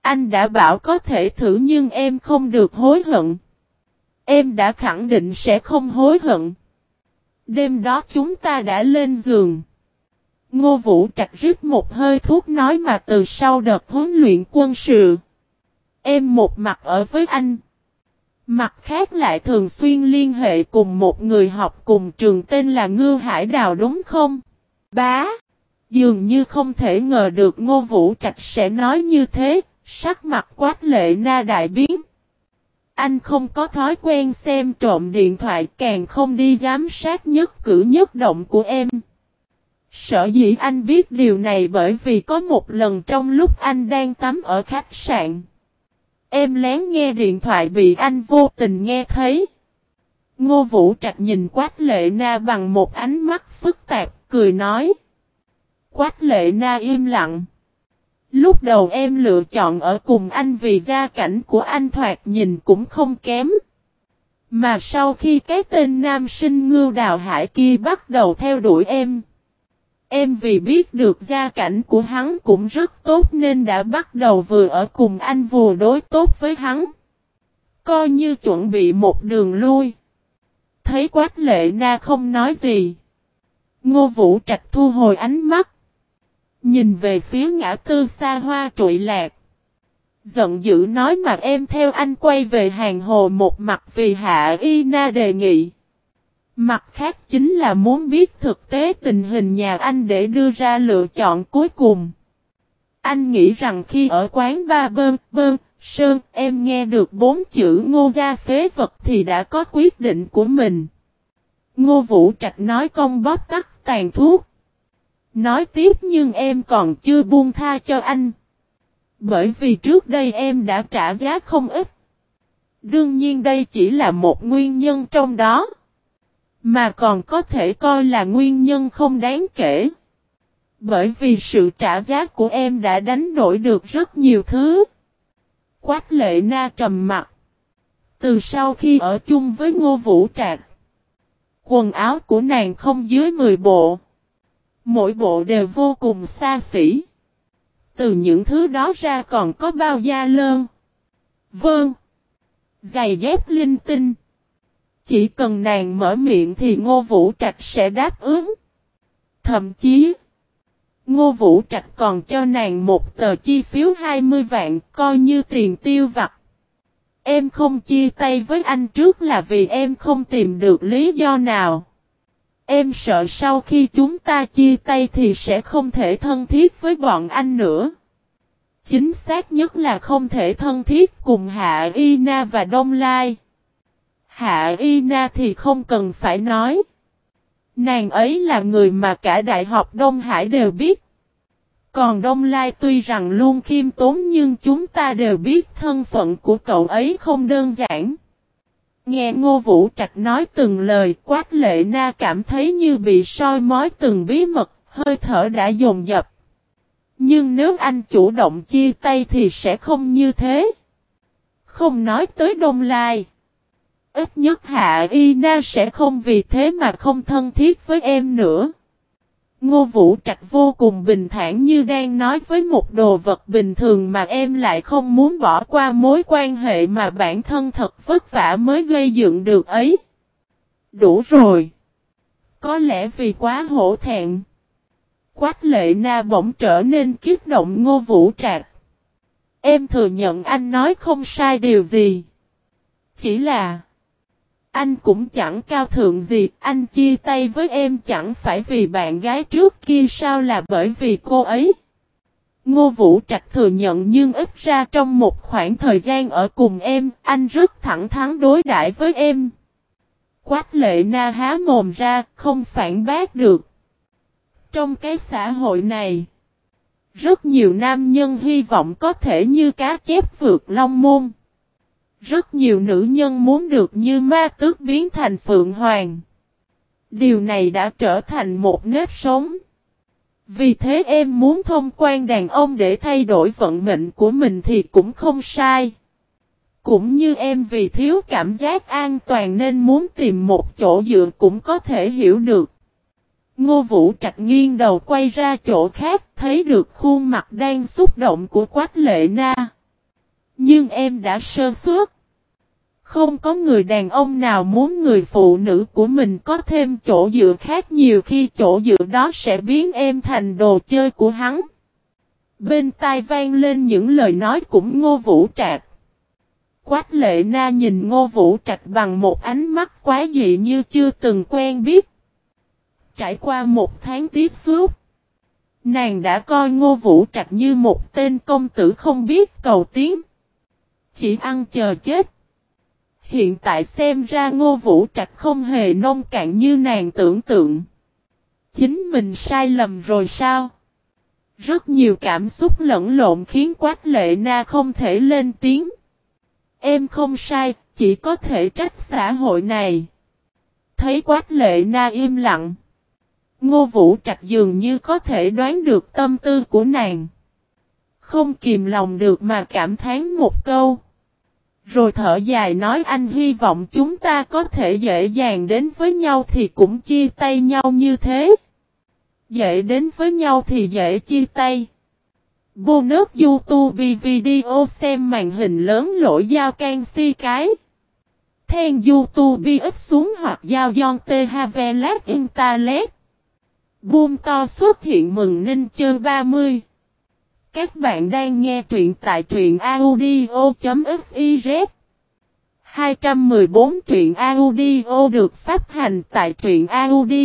Anh đã bảo có thể thử nhưng em không được hối hận. Em đã khẳng định sẽ không hối hận. Đêm đó chúng ta đã lên giường. Ngô Vũ Trạch rít một hơi thuốc nói mà từ sau đợt huấn luyện quân sự. Em một mặt ở với anh. Mặt khác lại thường xuyên liên hệ cùng một người học cùng trường tên là Ngư Hải Đào đúng không? Bá! Dường như không thể ngờ được Ngô Vũ Trạch sẽ nói như thế, sắc mặt quát lệ na đại biến. Anh không có thói quen xem trộm điện thoại càng không đi giám sát nhất cử nhất động của em. Sợ dĩ anh biết điều này bởi vì có một lần trong lúc anh đang tắm ở khách sạn. Em lén nghe điện thoại bị anh vô tình nghe thấy. Ngô Vũ Trạch nhìn Quách Lệ Na bằng một ánh mắt phức tạp, cười nói. Quách Lệ Na im lặng. Lúc đầu em lựa chọn ở cùng anh vì gia cảnh của anh thoạt nhìn cũng không kém. Mà sau khi cái tên nam sinh ngưu đào hải kia bắt đầu theo đuổi em. Em vì biết được gia cảnh của hắn cũng rất tốt nên đã bắt đầu vừa ở cùng anh vừa đối tốt với hắn. Coi như chuẩn bị một đường lui. Thấy quát lệ na không nói gì. Ngô Vũ Trạch thu hồi ánh mắt. Nhìn về phía ngã tư xa hoa trụi lạc. Giận dữ nói mà em theo anh quay về hàng hồ một mặt vì Hạ Y Na đề nghị. Mặt khác chính là muốn biết thực tế tình hình nhà anh để đưa ra lựa chọn cuối cùng. Anh nghĩ rằng khi ở quán ba bơn, bơn, sơn, em nghe được bốn chữ ngô gia phế vật thì đã có quyết định của mình. Ngô Vũ Trạch nói công bóp tắt tàn thuốc. Nói tiếp nhưng em còn chưa buông tha cho anh. Bởi vì trước đây em đã trả giá không ít. Đương nhiên đây chỉ là một nguyên nhân trong đó. Mà còn có thể coi là nguyên nhân không đáng kể. Bởi vì sự trả giá của em đã đánh đổi được rất nhiều thứ. quách lệ na trầm mặt. Từ sau khi ở chung với Ngô Vũ Trạc. Quần áo của nàng không dưới 10 bộ. Mỗi bộ đều vô cùng xa xỉ. Từ những thứ đó ra còn có bao da lơn. Vâng. Giày dép linh tinh. Chỉ cần nàng mở miệng thì Ngô Vũ Trạch sẽ đáp ứng. Thậm chí, Ngô Vũ Trạch còn cho nàng một tờ chi phiếu 20 vạn coi như tiền tiêu vặt. Em không chia tay với anh trước là vì em không tìm được lý do nào. Em sợ sau khi chúng ta chia tay thì sẽ không thể thân thiết với bọn anh nữa. Chính xác nhất là không thể thân thiết cùng Hạ Y Na và Đông Lai. Hạ Y Na thì không cần phải nói. Nàng ấy là người mà cả Đại học Đông Hải đều biết. Còn Đông Lai tuy rằng luôn khiêm tốn nhưng chúng ta đều biết thân phận của cậu ấy không đơn giản. Nghe Ngô Vũ Trạch nói từng lời quát lệ na cảm thấy như bị soi mói từng bí mật, hơi thở đã dồn dập. Nhưng nếu anh chủ động chia tay thì sẽ không như thế. Không nói tới Đông Lai. Ít nhất Hạ Y Na sẽ không vì thế mà không thân thiết với em nữa. Ngô Vũ Trạch vô cùng bình thản như đang nói với một đồ vật bình thường mà em lại không muốn bỏ qua mối quan hệ mà bản thân thật vất vả mới gây dựng được ấy. Đủ rồi. Có lẽ vì quá hổ thẹn. Quách lệ na bỗng trở nên kiếp động Ngô Vũ Trạch. Em thừa nhận anh nói không sai điều gì. Chỉ là... Anh cũng chẳng cao thượng gì, anh chia tay với em chẳng phải vì bạn gái trước kia sao là bởi vì cô ấy. Ngô Vũ Trạch thừa nhận nhưng ít ra trong một khoảng thời gian ở cùng em, anh rất thẳng thắn đối đãi với em. Quách lệ na há mồm ra, không phản bác được. Trong cái xã hội này, rất nhiều nam nhân hy vọng có thể như cá chép vượt long môn. Rất nhiều nữ nhân muốn được như ma tước biến thành phượng hoàng. Điều này đã trở thành một nếp sống. Vì thế em muốn thông quan đàn ông để thay đổi vận mệnh của mình thì cũng không sai. Cũng như em vì thiếu cảm giác an toàn nên muốn tìm một chỗ dựa cũng có thể hiểu được. Ngô Vũ Trạch nghiêng đầu quay ra chỗ khác, thấy được khuôn mặt đang xúc động của Quách Lệ Na. Nhưng em đã sơ suất. Không có người đàn ông nào muốn người phụ nữ của mình có thêm chỗ dựa khác nhiều khi chỗ dựa đó sẽ biến em thành đồ chơi của hắn. Bên tai vang lên những lời nói cũng Ngô Vũ Trạch. Quách lệ na nhìn Ngô Vũ Trạch bằng một ánh mắt quá dị như chưa từng quen biết. Trải qua một tháng tiếp xúc, nàng đã coi Ngô Vũ Trạch như một tên công tử không biết cầu tiến. Chỉ ăn chờ chết. Hiện tại xem ra Ngô Vũ Trạch không hề nông cạn như nàng tưởng tượng. Chính mình sai lầm rồi sao? Rất nhiều cảm xúc lẫn lộn khiến Quách Lệ Na không thể lên tiếng. Em không sai, chỉ có thể trách xã hội này. Thấy Quách Lệ Na im lặng. Ngô Vũ Trạch dường như có thể đoán được tâm tư của nàng. Không kìm lòng được mà cảm thán một câu. Rồi thở dài nói anh hy vọng chúng ta có thể dễ dàng đến với nhau thì cũng chia tay nhau như thế. Dễ đến với nhau thì dễ chia tay. Bonus YouTube video xem màn hình lớn lỗi dao canxi cái. Then YouTube ít xuống hoặc dao giòn THV lát internet. Boom to xuất hiện mừng ninh chương 30. Các bạn đang nghe truyện tại truyện audio.fiz 214 truyện audio được phát hành tại truyện audio.fiz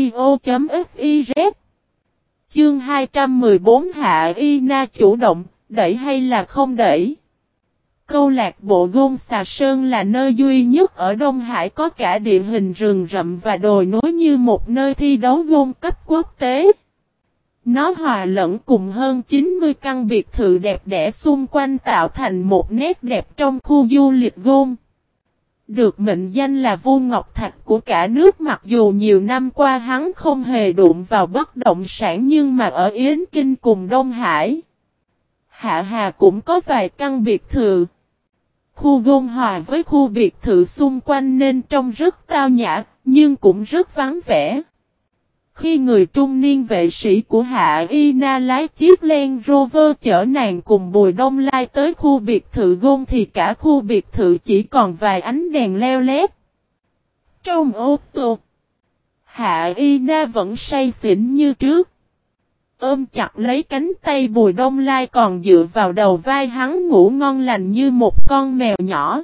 Chương 214 Hạ Y Na chủ động, đẩy hay là không đẩy? Câu lạc bộ Gôn Xà Sơn là nơi duy nhất ở Đông Hải có cả địa hình rừng rậm và đồi núi như một nơi thi đấu gôn cấp quốc tế. Nó hòa lẫn cùng hơn 90 căn biệt thự đẹp đẽ xung quanh tạo thành một nét đẹp trong khu du lịch gôn. Được mệnh danh là vua ngọc thạch của cả nước mặc dù nhiều năm qua hắn không hề đụng vào bất động sản nhưng mà ở Yến Kinh cùng Đông Hải. Hạ Hà cũng có vài căn biệt thự. Khu gôn hòa với khu biệt thự xung quanh nên trông rất tao nhã, nhưng cũng rất vắng vẻ. Khi người trung niên vệ sĩ của Hạ Y Na lái chiếc Land Rover chở nàng cùng Bùi Đông Lai tới khu biệt thự gôn thì cả khu biệt thự chỉ còn vài ánh đèn leo lét. Trong ô tô, Hạ Y Na vẫn say xỉn như trước. Ôm chặt lấy cánh tay Bùi Đông Lai còn dựa vào đầu vai hắn ngủ ngon lành như một con mèo nhỏ.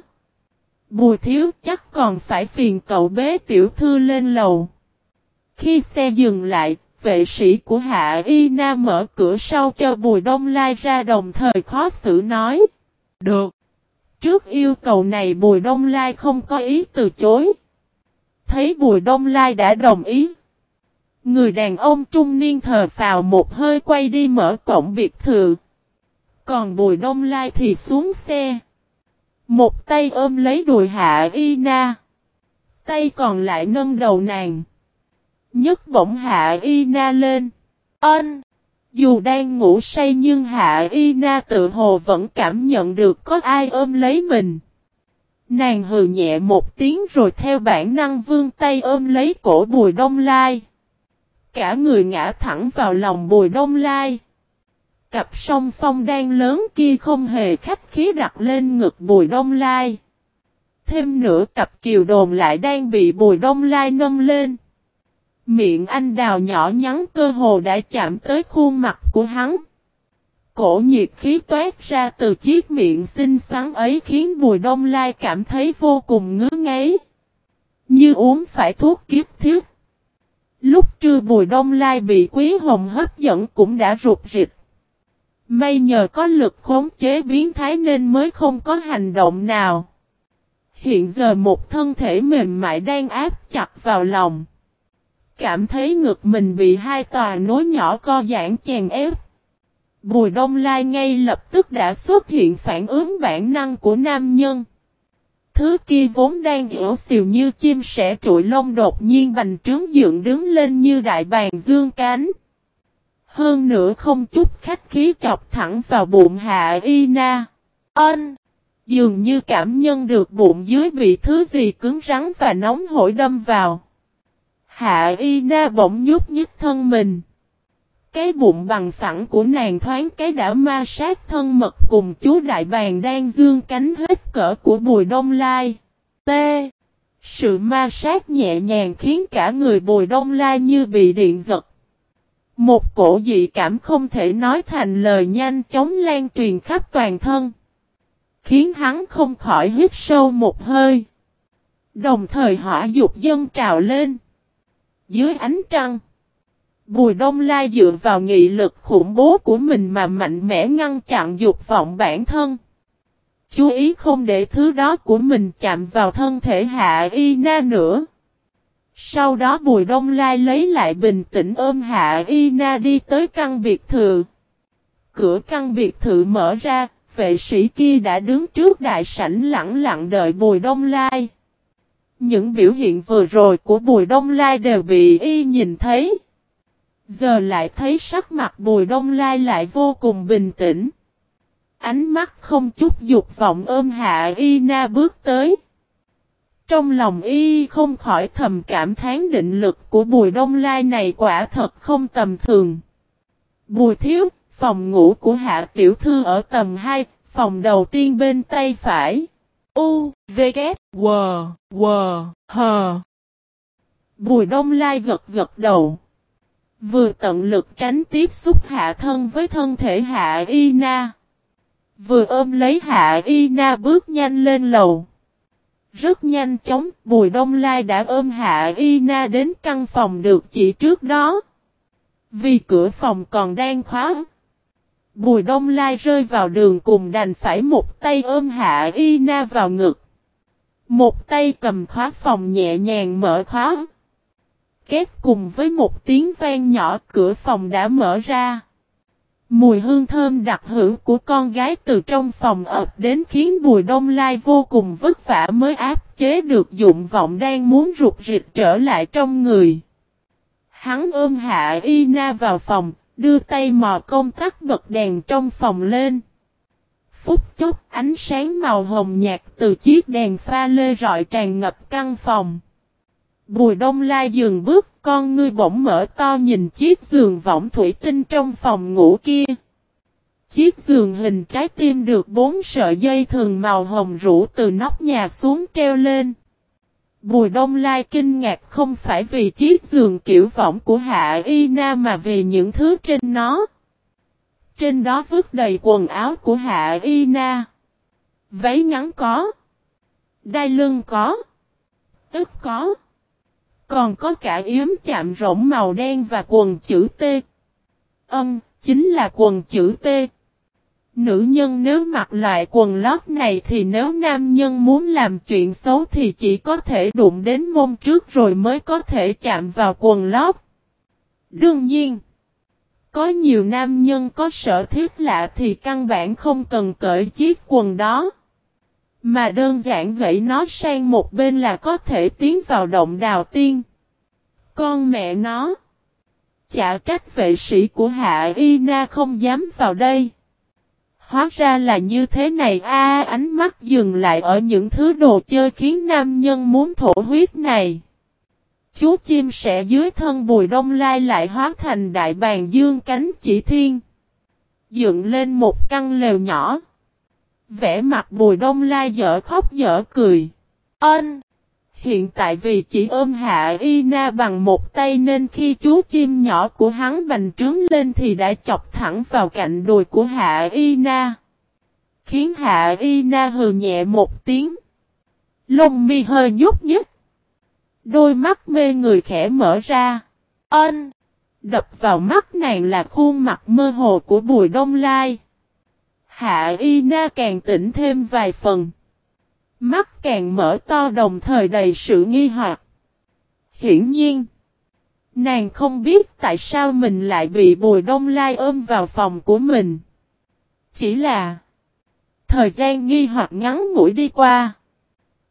Bùi thiếu chắc còn phải phiền cậu bế tiểu thư lên lầu. Khi xe dừng lại, vệ sĩ của Hạ Y Na mở cửa sau cho Bùi Đông Lai ra đồng thời khó xử nói. Được. Trước yêu cầu này Bùi Đông Lai không có ý từ chối. Thấy Bùi Đông Lai đã đồng ý. Người đàn ông trung niên thờ phào một hơi quay đi mở cổng biệt thự. Còn Bùi Đông Lai thì xuống xe. Một tay ôm lấy đùi Hạ Y Na. Tay còn lại nâng đầu nàng nhấc bổng Hạ Y Na lên. Ân! Dù đang ngủ say nhưng Hạ Y Na tự hồ vẫn cảm nhận được có ai ôm lấy mình. Nàng hừ nhẹ một tiếng rồi theo bản năng vương tay ôm lấy cổ Bùi Đông Lai. Cả người ngã thẳng vào lòng Bùi Đông Lai. Cặp song phong đang lớn kia không hề khách khí đặt lên ngực Bùi Đông Lai. Thêm nữa cặp kiều đồn lại đang bị Bùi Đông Lai nâng lên. Miệng anh đào nhỏ nhắn cơ hồ đã chạm tới khuôn mặt của hắn. Cổ nhiệt khí toát ra từ chiếc miệng xinh xắn ấy khiến Bùi Đông Lai cảm thấy vô cùng ngứa ngáy. Như uống phải thuốc kiếp thiết. Lúc trưa Bùi Đông Lai bị Quý Hồng hấp dẫn cũng đã rụt rịch. May nhờ có lực khống chế biến thái nên mới không có hành động nào. Hiện giờ một thân thể mềm mại đang áp chặt vào lòng. Cảm thấy ngực mình bị hai tòa nối nhỏ co giãn chèn ép. Bùi đông lai ngay lập tức đã xuất hiện phản ứng bản năng của nam nhân. Thứ kia vốn đang yếu xìu như chim sẻ trụi lông đột nhiên bành trướng dựng đứng lên như đại bàng dương cánh. Hơn nữa không chút khách khí chọc thẳng vào bụng Hạ Y Na. Ân! Dường như cảm nhận được bụng dưới bị thứ gì cứng rắn và nóng hổi đâm vào. Hạ Y Na bỗng nhúc nhích thân mình. Cái bụng bằng phẳng của nàng thoáng cái đã ma sát thân mật cùng chú đại bàng đang dương cánh hết cỡ của bùi đông lai. T. Sự ma sát nhẹ nhàng khiến cả người bùi đông lai như bị điện giật. Một cổ dị cảm không thể nói thành lời nhanh chóng lan truyền khắp toàn thân. Khiến hắn không khỏi hít sâu một hơi. Đồng thời hỏa dục dân trào lên. Dưới ánh trăng. Bùi Đông Lai dựa vào nghị lực khủng bố của mình mà mạnh mẽ ngăn chặn dục vọng bản thân. Chú ý không để thứ đó của mình chạm vào thân thể Hạ Y Na nữa. Sau đó Bùi Đông Lai lấy lại bình tĩnh ôm Hạ Y Na đi tới căn biệt thự. Cửa căn biệt thự mở ra, vệ sĩ kia đã đứng trước đại sảnh lặng lặng đợi Bùi Đông Lai. Những biểu hiện vừa rồi của Bùi Đông Lai đều bị y nhìn thấy. Giờ lại thấy sắc mặt Bùi Đông Lai lại vô cùng bình tĩnh. Ánh mắt không chút dục vọng ôm hạ y na bước tới. Trong lòng y không khỏi thầm cảm thán định lực của Bùi Đông Lai này quả thật không tầm thường. Bùi thiếu, phòng ngủ của hạ tiểu thư ở tầng 2, phòng đầu tiên bên tay phải. U, V, K, W, W, H. Bùi Đông Lai gật gật đầu. Vừa tận lực tránh tiếp xúc hạ thân với thân thể hạ y na. Vừa ôm lấy hạ y na bước nhanh lên lầu. Rất nhanh chóng, Bùi Đông Lai đã ôm hạ y na đến căn phòng được chỉ trước đó. Vì cửa phòng còn đang khóa. Bùi Đông Lai rơi vào đường cùng đành phải một tay ôm hạ y na vào ngực. Một tay cầm khóa phòng nhẹ nhàng mở khóa. Két cùng với một tiếng vang nhỏ cửa phòng đã mở ra. Mùi hương thơm đặc hữu của con gái từ trong phòng ập đến khiến Bùi Đông Lai vô cùng vất vả mới áp chế được dụng vọng đang muốn rụt rịch trở lại trong người. Hắn ôm hạ y na vào phòng, đưa tay mò công tắc bật đèn trong phòng lên. Phút chốc ánh sáng màu hồng nhạt từ chiếc đèn pha lê rọi tràn ngập căn phòng. Bùi đông lai dừng bước, con ngươi bỗng mở to nhìn chiếc giường võng thủy tinh trong phòng ngủ kia. Chiếc giường hình trái tim được bốn sợi dây thường màu hồng rũ từ nóc nhà xuống treo lên. Bùi đông lai kinh ngạc không phải vì chiếc giường kiểu võng của Hạ Y Na mà vì những thứ trên nó. Trên đó vứt đầy quần áo của Hạ Y Na. Váy ngắn có. Đai lưng có. Tức có. Còn có cả yếm chạm rỗng màu đen và quần chữ T. Ân, chính là quần chữ T. Nữ nhân nếu mặc loại quần lót này thì nếu nam nhân muốn làm chuyện xấu thì chỉ có thể đụng đến mông trước rồi mới có thể chạm vào quần lót. Đương nhiên, có nhiều nam nhân có sở thiết lạ thì căn bản không cần cởi chiếc quần đó. Mà đơn giản gãy nó sang một bên là có thể tiến vào động đào tiên. Con mẹ nó. Chả trách vệ sĩ của Hạ Y Na không dám vào đây. Hóa ra là như thế này a, ánh mắt dừng lại ở những thứ đồ chơi khiến nam nhân muốn thổ huyết này. Chú chim sẻ dưới thân bùi đông lai lại hóa thành đại bàng dương cánh chỉ thiên. Dựng lên một căn lều nhỏ. Vẽ mặt bùi đông lai dở khóc dở cười. Ân! Hiện tại vì chỉ ôm hạ y na bằng một tay nên khi chú chim nhỏ của hắn bành trướng lên thì đã chọc thẳng vào cạnh đùi của hạ y na. Khiến hạ y na hừ nhẹ một tiếng. Lông mi hơi nhút nhích. Đôi mắt mê người khẽ mở ra. Ân! Đập vào mắt nàng là khuôn mặt mơ hồ của bùi đông lai. Hạ y na càng tỉnh thêm vài phần. Mắt càng mở to đồng thời đầy sự nghi hoặc. Hiển nhiên, nàng không biết tại sao mình lại bị Bùi Đông Lai ôm vào phòng của mình. Chỉ là, thời gian nghi hoặc ngắn ngủi đi qua.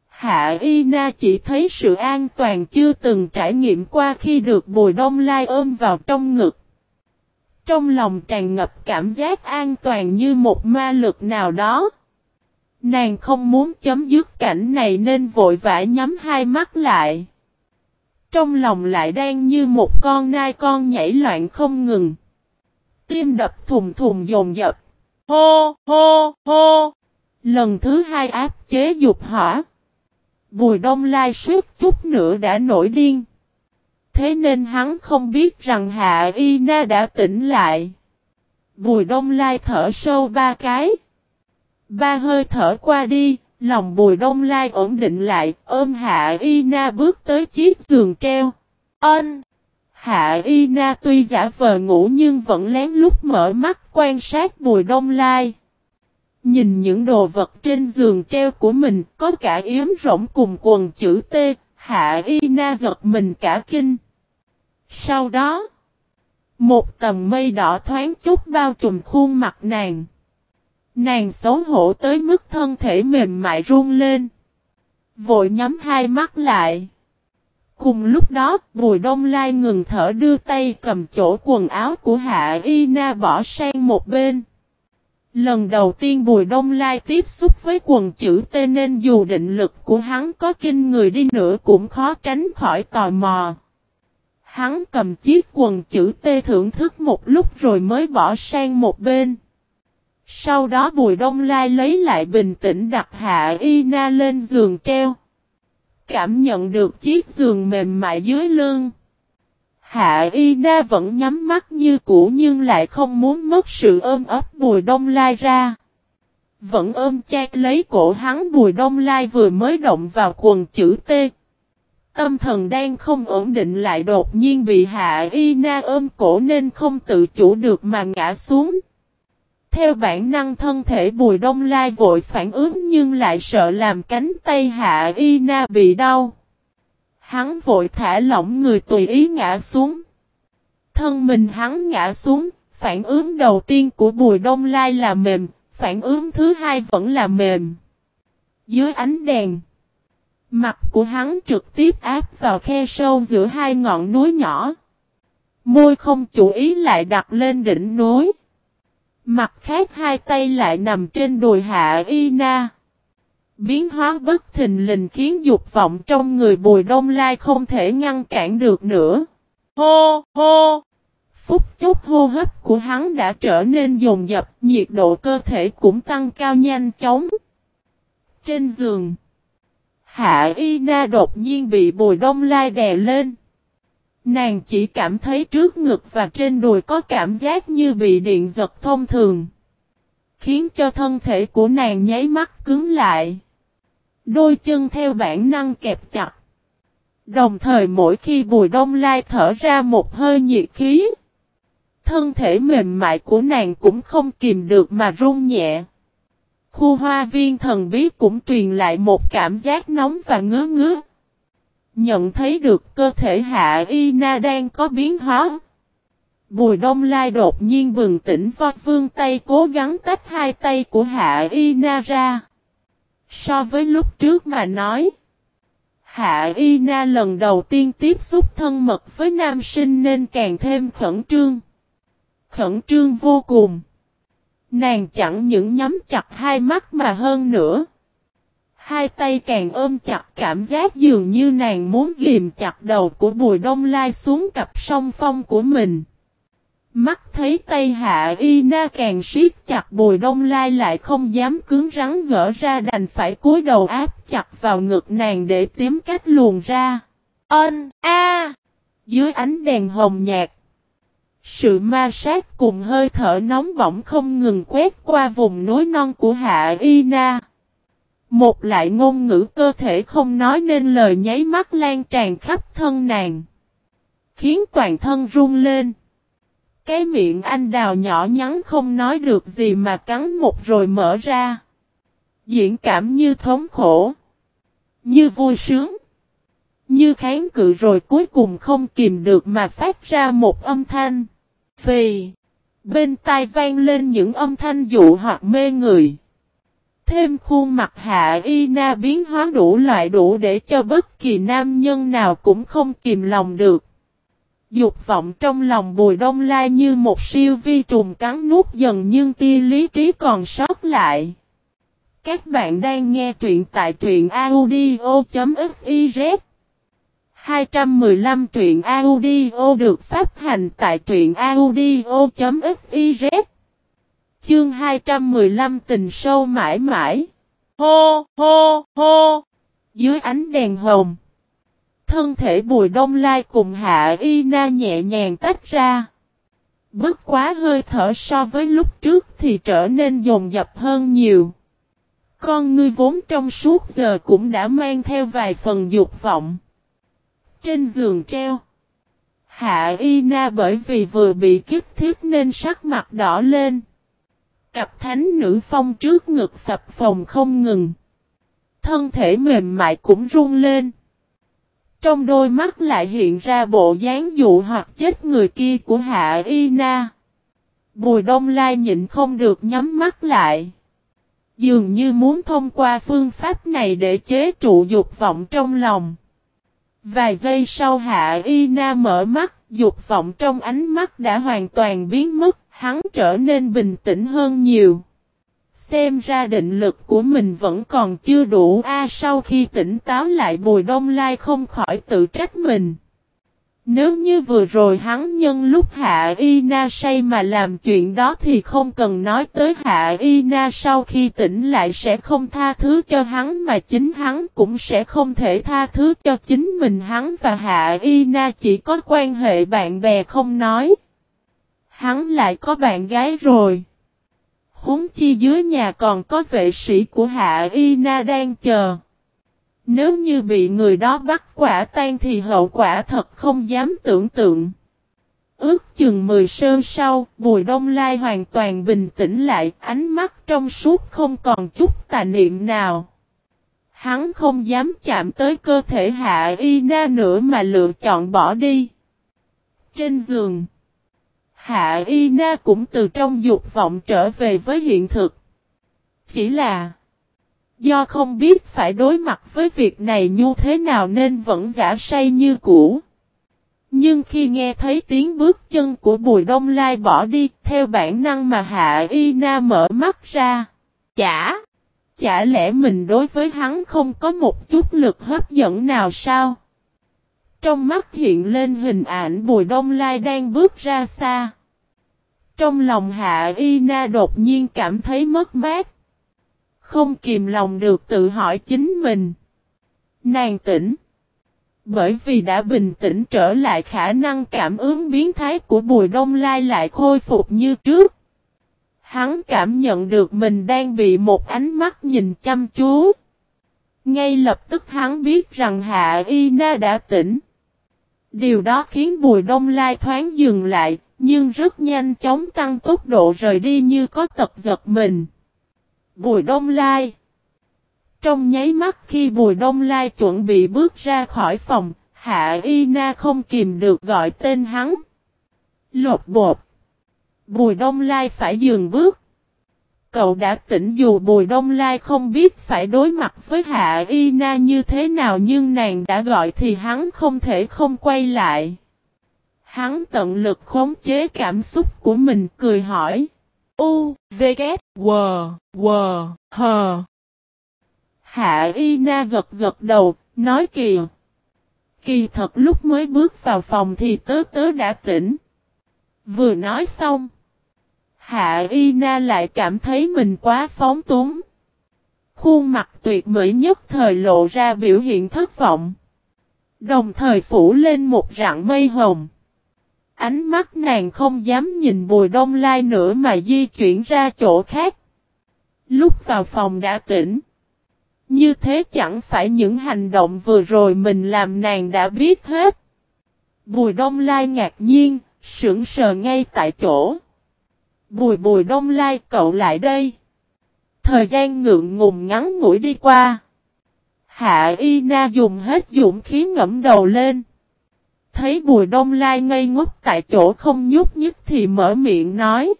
Hạ Y Na chỉ thấy sự an toàn chưa từng trải nghiệm qua khi được Bùi Đông Lai ôm vào trong ngực. Trong lòng tràn ngập cảm giác an toàn như một ma lực nào đó. Nàng không muốn chấm dứt cảnh này nên vội vã nhắm hai mắt lại. Trong lòng lại đang như một con nai con nhảy loạn không ngừng. Tim đập thùng thùng dồn dập. Hô, hô, hô. Lần thứ hai áp chế dục hỏa. Bùi đông lai suốt chút nữa đã nổi điên. Thế nên hắn không biết rằng Hạ Y Na đã tỉnh lại. Bùi đông lai thở sâu ba cái. Ba hơi thở qua đi, lòng bùi đông lai ổn định lại, ôm Hạ Y Na bước tới chiếc giường treo. Ân! Hạ Y Na tuy giả vờ ngủ nhưng vẫn lén lút mở mắt quan sát bùi đông lai. Nhìn những đồ vật trên giường treo của mình có cả yếm rỗng cùng quần chữ T, Hạ Y Na giật mình cả kinh. Sau đó, một tầng mây đỏ thoáng chút bao trùm khuôn mặt nàng. Nàng xấu hổ tới mức thân thể mềm mại run lên. Vội nhắm hai mắt lại. Cùng lúc đó, Bùi Đông Lai ngừng thở đưa tay cầm chỗ quần áo của Hạ Y Na bỏ sang một bên. Lần đầu tiên Bùi Đông Lai tiếp xúc với quần chữ T nên dù định lực của hắn có kinh người đi nữa cũng khó tránh khỏi tò mò. Hắn cầm chiếc quần chữ T thưởng thức một lúc rồi mới bỏ sang một bên. Sau đó Bùi Đông Lai lấy lại bình tĩnh đặt Hạ Y Na lên giường treo. Cảm nhận được chiếc giường mềm mại dưới lưng. Hạ Y Na vẫn nhắm mắt như cũ nhưng lại không muốn mất sự ôm ấp Bùi Đông Lai ra. Vẫn ôm chát lấy cổ hắn, Bùi Đông Lai vừa mới động vào quần chữ T. Tâm thần đang không ổn định lại đột nhiên bị Hạ Y Na ôm cổ nên không tự chủ được mà ngã xuống. Theo bản năng thân thể Bùi Đông Lai vội phản ứng nhưng lại sợ làm cánh tay Hạ Y Na bị đau. Hắn vội thả lỏng người tùy ý ngã xuống. Thân mình hắn ngã xuống, phản ứng đầu tiên của Bùi Đông Lai là mềm, phản ứng thứ hai vẫn là mềm. Dưới ánh đèn, mặt của hắn trực tiếp áp vào khe sâu giữa hai ngọn núi nhỏ. Môi không chủ ý lại đặt lên đỉnh núi. Mặt khác hai tay lại nằm trên đùi hạ y na. Biến hóa bất thình lình khiến dục vọng trong người bùi đông lai không thể ngăn cản được nữa. Hô, hô! Phút chốc hô hấp của hắn đã trở nên dồn dập, nhiệt độ cơ thể cũng tăng cao nhanh chóng. Trên giường, Hạ Y Na đột nhiên bị bùi đông lai đè lên. Nàng chỉ cảm thấy trước ngực và trên đùi có cảm giác như bị điện giật thông thường. Khiến cho thân thể của nàng nháy mắt cứng lại. Đôi chân theo bản năng kẹp chặt. Đồng thời mỗi khi bùi đông lai thở ra một hơi nhiệt khí. Thân thể mềm mại của nàng cũng không kìm được mà run nhẹ. Khu hoa viên thần bí cũng truyền lại một cảm giác nóng và ngứa ngứa. Nhận thấy được cơ thể Hạ Y Na đang có biến hóa. Bùi Đông Lai đột nhiên bừng tỉnh vo vương tay cố gắng tách hai tay của Hạ Y Na ra. So với lúc trước mà nói. Hạ Y Na lần đầu tiên tiếp xúc thân mật với nam sinh nên càng thêm khẩn trương. Khẩn trương vô cùng. Nàng chẳng những nhắm chặt hai mắt mà hơn nữa. Hai tay càng ôm chặt cảm giác dường như nàng muốn ghim chặt đầu của Bùi Đông Lai xuống cặp song phong của mình. Mắt thấy tay hạ y na càng siết chặt Bùi Đông Lai lại không dám cứng rắn gỡ ra đành phải cúi đầu áp chặt vào ngực nàng để tìm cách luồn ra. Ân a Dưới ánh đèn hồng nhạt. Sự ma sát cùng hơi thở nóng bỏng không ngừng quét qua vùng núi non của Hạ Y Na. Một lại ngôn ngữ cơ thể không nói nên lời nháy mắt lan tràn khắp thân nàng. Khiến toàn thân run lên. Cái miệng anh đào nhỏ nhắn không nói được gì mà cắn một rồi mở ra. Diễn cảm như thống khổ. Như vui sướng. Như kháng cự rồi cuối cùng không kìm được mà phát ra một âm thanh. Phì. Bên tai vang lên những âm thanh dụ hoặc mê người. Thêm khuôn mặt hạ y na biến hóa đủ loại đủ để cho bất kỳ nam nhân nào cũng không kìm lòng được. Dục vọng trong lòng Bùi Đông Lai như một siêu vi trùng cắn nuốt dần nhưng tia lý trí còn sót lại. Các bạn đang nghe truyện tại truyện audio.fiz 215 truyện audio được phát hành tại truyện audio.fiz Chương 215 tình sâu mãi mãi Hô hô hô Dưới ánh đèn hồng, Thân thể Bùi Đông Lai cùng Hạ Y Na nhẹ nhàng tách ra Bất quá hơi thở so với lúc trước thì trở nên dồn dập hơn nhiều Con ngươi vốn trong suốt giờ cũng đã mang theo vài phần dục vọng trên giường treo. Hạ Y Na bởi vì vừa bị kiếp thiết nên sắc mặt đỏ lên. Cặp thánh nữ phong trước ngực phập phồng không ngừng. Thân thể mềm mại cũng run lên. Trong đôi mắt lại hiện ra bộ dáng dụ hoặc chết người kia của Hạ Y Na. Bùi đông lai nhịn không được nhắm mắt lại. Dường như muốn thông qua phương pháp này để chế trụ dục vọng trong lòng. Vài giây sau Hạ Y Na mở mắt, dục vọng trong ánh mắt đã hoàn toàn biến mất, hắn trở nên bình tĩnh hơn nhiều. Xem ra định lực của mình vẫn còn chưa đủ a, sau khi tỉnh táo lại Bùi Đông Lai không khỏi tự trách mình. Nếu như vừa rồi hắn nhân lúc Hạ Y Na say mà làm chuyện đó thì không cần nói tới Hạ Y Na sau khi tỉnh lại sẽ không tha thứ cho hắn mà chính hắn cũng sẽ không thể tha thứ cho chính mình hắn và Hạ Y Na chỉ có quan hệ bạn bè không nói. Hắn lại có bạn gái rồi. Húng chi dưới nhà còn có vệ sĩ của Hạ Y Na đang chờ. Nếu như bị người đó bắt quả tan thì hậu quả thật không dám tưởng tượng. Ước chừng 10 sơn sau, Bùi Đông Lai hoàn toàn bình tĩnh lại, ánh mắt trong suốt không còn chút tà niệm nào. Hắn không dám chạm tới cơ thể Hạ Y Na nữa mà lựa chọn bỏ đi. Trên giường, Hạ Y Na cũng từ trong dục vọng trở về với hiện thực. Chỉ là Do không biết phải đối mặt với việc này như thế nào nên vẫn giả say như cũ. Nhưng khi nghe thấy tiếng bước chân của Bùi Đông Lai bỏ đi, theo bản năng mà Hạ Y Na mở mắt ra. Chả! Chả lẽ mình đối với hắn không có một chút lực hấp dẫn nào sao? Trong mắt hiện lên hình ảnh Bùi Đông Lai đang bước ra xa. Trong lòng Hạ Y Na đột nhiên cảm thấy mất mát. Không kìm lòng được tự hỏi chính mình. Nàng tỉnh. Bởi vì đã bình tĩnh trở lại khả năng cảm ứng biến thái của Bùi Đông Lai lại khôi phục như trước. Hắn cảm nhận được mình đang bị một ánh mắt nhìn chăm chú. Ngay lập tức hắn biết rằng Hạ Y Na đã tỉnh. Điều đó khiến Bùi Đông Lai thoáng dừng lại, nhưng rất nhanh chóng tăng tốc độ rời đi như có tật giật mình. Bùi Đông Lai Trong nháy mắt khi Bùi Đông Lai chuẩn bị bước ra khỏi phòng, Hạ Y Na không kìm được gọi tên hắn. Lột bột. Bùi Đông Lai phải dừng bước. Cậu đã tỉnh dù Bùi Đông Lai không biết phải đối mặt với Hạ Y Na như thế nào nhưng nàng đã gọi thì hắn không thể không quay lại. Hắn tận lực khống chế cảm xúc của mình cười hỏi. U, V, K, W, W, H. Hạ Y Na gật gật đầu, nói kìa. Kỳ thật lúc mới bước vào phòng thì tớ tớ đã tỉnh. Vừa nói xong. Hạ Y Na lại cảm thấy mình quá phóng túng. Khuôn mặt tuyệt mỹ nhất thời lộ ra biểu hiện thất vọng. Đồng thời phủ lên một rạng mây hồng. Ánh mắt nàng không dám nhìn bùi đông lai nữa mà di chuyển ra chỗ khác. Lúc vào phòng đã tỉnh. Như thế chẳng phải những hành động vừa rồi mình làm nàng đã biết hết. Bùi đông lai ngạc nhiên, sững sờ ngay tại chỗ. Bùi bùi đông lai cậu lại đây. Thời gian ngượng ngùng ngắn ngủi đi qua. Hạ y na dùng hết dũng khí ngẫm đầu lên. Thấy Bùi Đông Lai ngây ngốc tại chỗ không nhúc nhích thì mở miệng nói.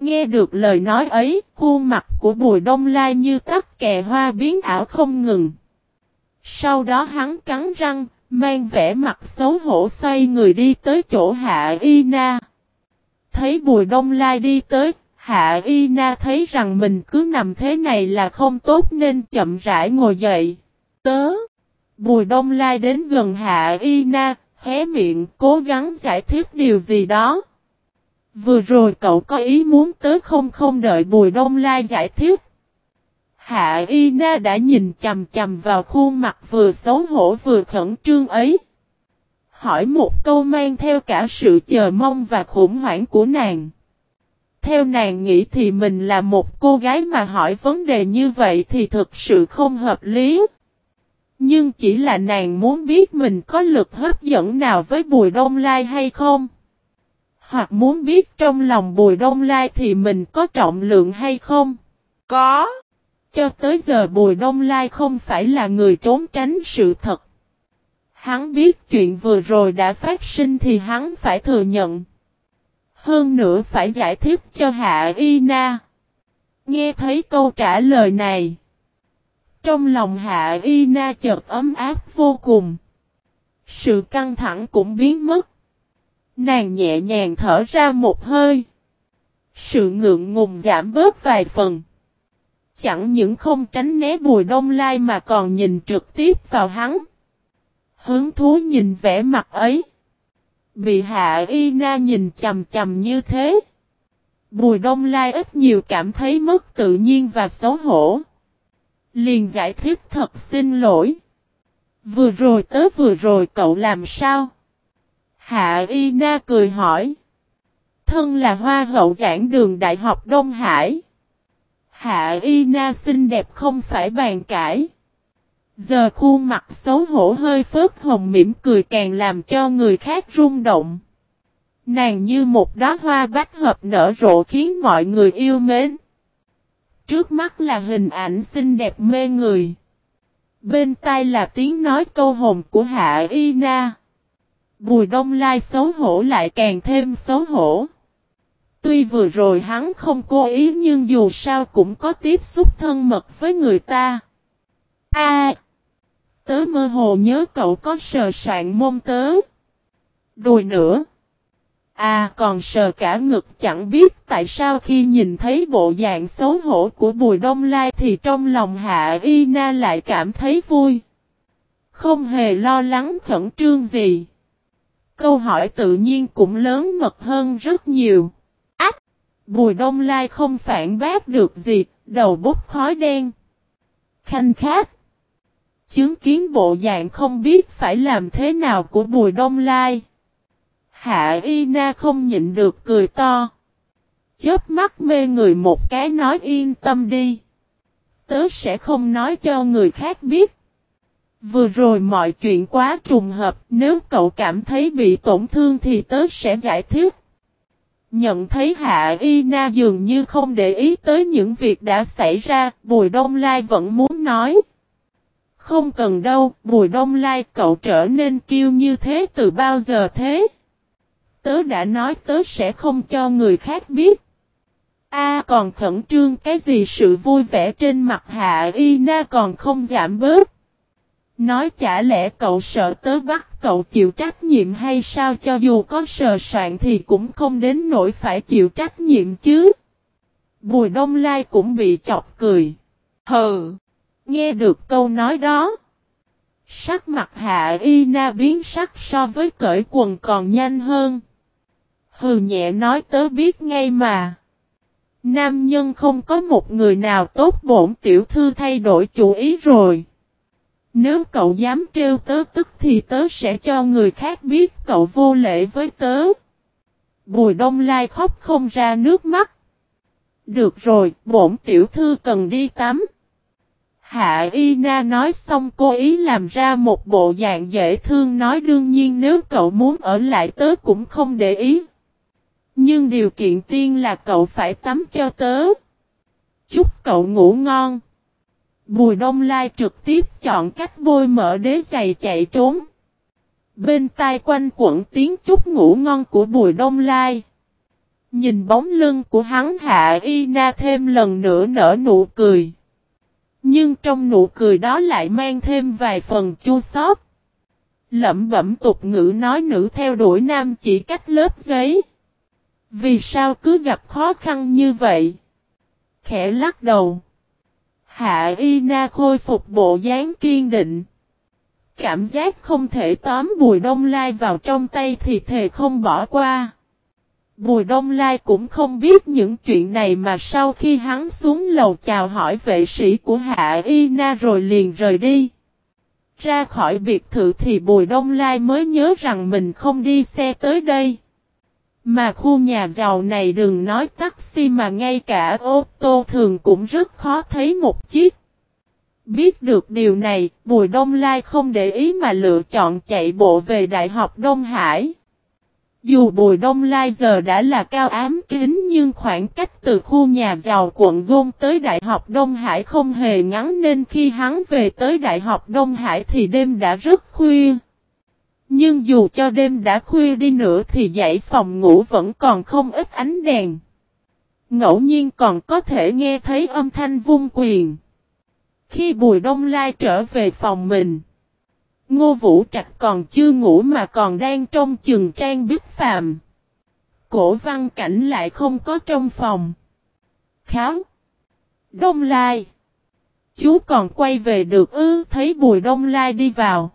Nghe được lời nói ấy, khuôn mặt của Bùi Đông Lai như tắt kè hoa biến ảo không ngừng. Sau đó hắn cắn răng, mang vẻ mặt xấu hổ xoay người đi tới chỗ Hạ Y Na. Thấy Bùi Đông Lai đi tới, Hạ Y Na thấy rằng mình cứ nằm thế này là không tốt nên chậm rãi ngồi dậy. Tớ! Bùi Đông Lai đến gần Hạ Y Na, hé miệng cố gắng giải thích điều gì đó. Vừa rồi cậu có ý muốn Tớ không không đợi Bùi Đông Lai giải thích. Hạ Y Na đã nhìn chầm chầm vào khuôn mặt vừa xấu hổ vừa khẩn trương ấy. Hỏi một câu mang theo cả sự chờ mong và khủng hoảng của nàng. Theo nàng nghĩ thì mình là một cô gái mà hỏi vấn đề như vậy thì thực sự không hợp lý. Nhưng chỉ là nàng muốn biết mình có lực hấp dẫn nào với Bùi Đông Lai hay không. Hoặc muốn biết trong lòng Bùi Đông Lai thì mình có trọng lượng hay không. Có. Cho tới giờ Bùi Đông Lai không phải là người trốn tránh sự thật. Hắn biết chuyện vừa rồi đã phát sinh thì hắn phải thừa nhận. Hơn nữa phải giải thích cho Hạ Y Na. Nghe thấy câu trả lời này. Trong lòng Hạ Y Na chợt ấm áp vô cùng. Sự căng thẳng cũng biến mất. Nàng nhẹ nhàng thở ra một hơi. Sự ngượng ngùng giảm bớt vài phần. Chẳng những không tránh né bùi đông lai mà còn nhìn trực tiếp vào hắn. Hứng thú nhìn vẻ mặt ấy. Bị hạ y na nhìn chầm chầm như thế. Bùi đông lai ít nhiều cảm thấy mất tự nhiên và xấu hổ. Liền giải thích thật xin lỗi. Vừa rồi tới vừa rồi cậu làm sao? Hạ Y Na cười hỏi. Thân là hoa hậu giảng đường Đại học Đông Hải. Hạ Y Na xinh đẹp không phải bàn cãi. Giờ khuôn mặt xấu hổ hơi phớt hồng mỉm cười càng làm cho người khác rung động. Nàng như một đóa hoa bách hợp nở rộ khiến mọi người yêu mến. Trước mắt là hình ảnh xinh đẹp mê người. Bên tai là tiếng nói câu hồn của Hạ Y Na. Bùi đông lai xấu hổ lại càng thêm xấu hổ. Tuy vừa rồi hắn không cố ý nhưng dù sao cũng có tiếp xúc thân mật với người ta. A, Tớ mơ hồ nhớ cậu có sờ soạn môn tớ. Đùi nữa. À còn sờ cả ngực chẳng biết tại sao khi nhìn thấy bộ dạng xấu hổ của Bùi Đông Lai thì trong lòng Hạ Y Na lại cảm thấy vui. Không hề lo lắng khẩn trương gì. Câu hỏi tự nhiên cũng lớn mật hơn rất nhiều. Ách! Bùi Đông Lai không phản bác được gì, đầu bút khói đen. Khanh khát! Chứng kiến bộ dạng không biết phải làm thế nào của Bùi Đông Lai. Hạ Y Na không nhịn được cười to. Chớp mắt mê người một cái nói yên tâm đi. Tớ sẽ không nói cho người khác biết. Vừa rồi mọi chuyện quá trùng hợp, nếu cậu cảm thấy bị tổn thương thì tớ sẽ giải thích. Nhận thấy Hạ Y Na dường như không để ý tới những việc đã xảy ra, Bùi Đông Lai vẫn muốn nói. Không cần đâu, Bùi Đông Lai cậu trở nên kiêu như thế từ bao giờ thế? Tớ đã nói tớ sẽ không cho người khác biết. A còn khẩn trương cái gì sự vui vẻ trên mặt Hạ Y Na còn không giảm bớt. Nói chả lẽ cậu sợ tớ bắt cậu chịu trách nhiệm hay sao cho dù có sờ soạn thì cũng không đến nỗi phải chịu trách nhiệm chứ. Bùi Đông Lai cũng bị chọc cười. Hừ! Nghe được câu nói đó. Sắc mặt hạ y na biến sắc so với cởi quần còn nhanh hơn. Hừ nhẹ nói tớ biết ngay mà. Nam nhân không có một người nào tốt bổn tiểu thư thay đổi chủ ý rồi. Nếu cậu dám trêu tớ tức thì tớ sẽ cho người khác biết cậu vô lễ với tớ. Bùi đông lai khóc không ra nước mắt. Được rồi, bổn tiểu thư cần đi tắm. Hạ Y Na nói xong cô ý làm ra một bộ dạng dễ thương nói đương nhiên nếu cậu muốn ở lại tớ cũng không để ý. Nhưng điều kiện tiên là cậu phải tắm cho tớ. Chúc cậu ngủ ngon. Bùi Đông Lai trực tiếp chọn cách bôi mỡ đế giày chạy trốn. Bên tai quanh quẩn tiếng chúc ngủ ngon của Bùi Đông Lai. Nhìn bóng lưng của hắn, Hạ Y Na thêm lần nữa nở nụ cười. Nhưng trong nụ cười đó lại mang thêm vài phần chua xót. Lẩm bẩm tục ngữ nói nữ theo đuổi nam chỉ cách lớp giấy. Vì sao cứ gặp khó khăn như vậy? Khẽ lắc đầu. Hạ Y Na khôi phục bộ dáng kiên định. Cảm giác không thể tóm Bùi Đông Lai vào trong tay thì thề không bỏ qua. Bùi Đông Lai cũng không biết những chuyện này mà sau khi hắn xuống lầu chào hỏi vệ sĩ của Hạ Y Na rồi liền rời đi. Ra khỏi biệt thự thì Bùi Đông Lai mới nhớ rằng mình không đi xe tới đây. Mà khu nhà giàu này đừng nói taxi mà ngay cả ô tô thường cũng rất khó thấy một chiếc. Biết được điều này, Bùi Đông Lai không để ý mà lựa chọn chạy bộ về Đại học Đông Hải. Dù Bùi Đông Lai giờ đã là cao ám kính nhưng khoảng cách từ khu nhà giàu quận Gôn tới Đại học Đông Hải không hề ngắn nên khi hắn về tới Đại học Đông Hải thì đêm đã rất khuya. Nhưng dù cho đêm đã khuya đi nữa thì dãy phòng ngủ vẫn còn không ít ánh đèn. Ngẫu nhiên còn có thể nghe thấy âm thanh vung quyền. Khi Bùi Đông Lai trở về phòng mình, Ngô Vũ Trạch còn chưa ngủ mà còn đang trong chừng trang bích phàm. Cổ văn cảnh lại không có trong phòng. Kháo. Đông Lai. Chú còn quay về được ư, thấy Bùi Đông Lai đi vào.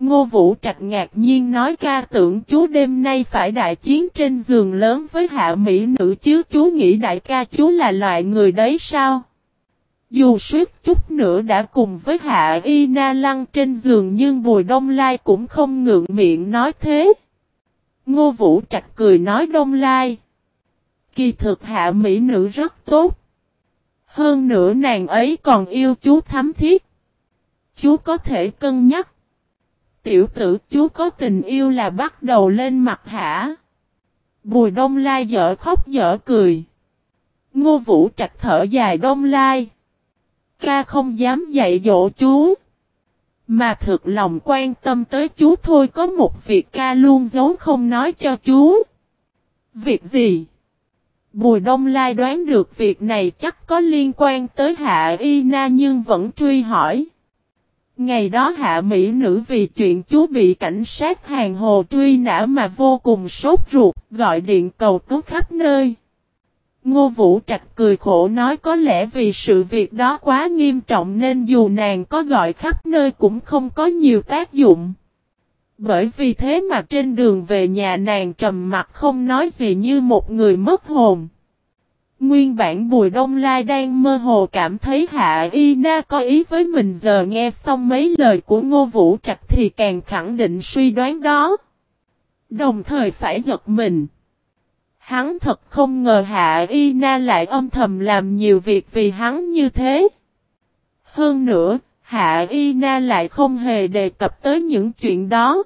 Ngô Vũ Trạch ngạc nhiên nói ca tưởng chú đêm nay phải đại chiến trên giường lớn với hạ mỹ nữ chứ, chú nghĩ đại ca chú là loại người đấy sao? Dù suýt chút nữa đã cùng với hạ y na lăng trên giường nhưng Bùi Đông Lai cũng không ngượng miệng nói thế. Ngô Vũ Trạch cười nói Đông Lai. Kỳ thực hạ mỹ nữ rất tốt. Hơn nữa nàng ấy còn yêu chú thắm thiết. Chú có thể cân nhắc. Tiểu tử chú có tình yêu là bắt đầu lên mặt hả? Bùi Đông Lai dở khóc dở cười. Ngô Vũ Trạch thở dài, Đông Lai. Ca không dám dạy dỗ chú. Mà thực lòng quan tâm tới chú thôi có một việc ca luôn giấu không nói cho chú. Việc gì? Bùi Đông Lai đoán được việc này chắc có liên quan tới Hạ Y Na nhưng vẫn truy hỏi. Ngày đó hạ mỹ nữ vì chuyện chú bị cảnh sát hàng hồ truy nã mà vô cùng sốt ruột, gọi điện cầu cứu khắp nơi. Ngô Vũ Trạch cười khổ nói có lẽ vì sự việc đó quá nghiêm trọng nên dù nàng có gọi khắp nơi cũng không có nhiều tác dụng. Bởi vì thế mà trên đường về nhà nàng trầm mặt không nói gì như một người mất hồn. Nguyên bản Bùi Đông Lai đang mơ hồ cảm thấy Hạ Y Na có ý với mình giờ nghe xong mấy lời của Ngô Vũ Trạch thì càng khẳng định suy đoán đó. Đồng thời phải giật mình. Hắn thật không ngờ Hạ Y Na lại âm thầm làm nhiều việc vì hắn như thế. Hơn nữa, Hạ Y Na lại không hề đề cập tới những chuyện đó.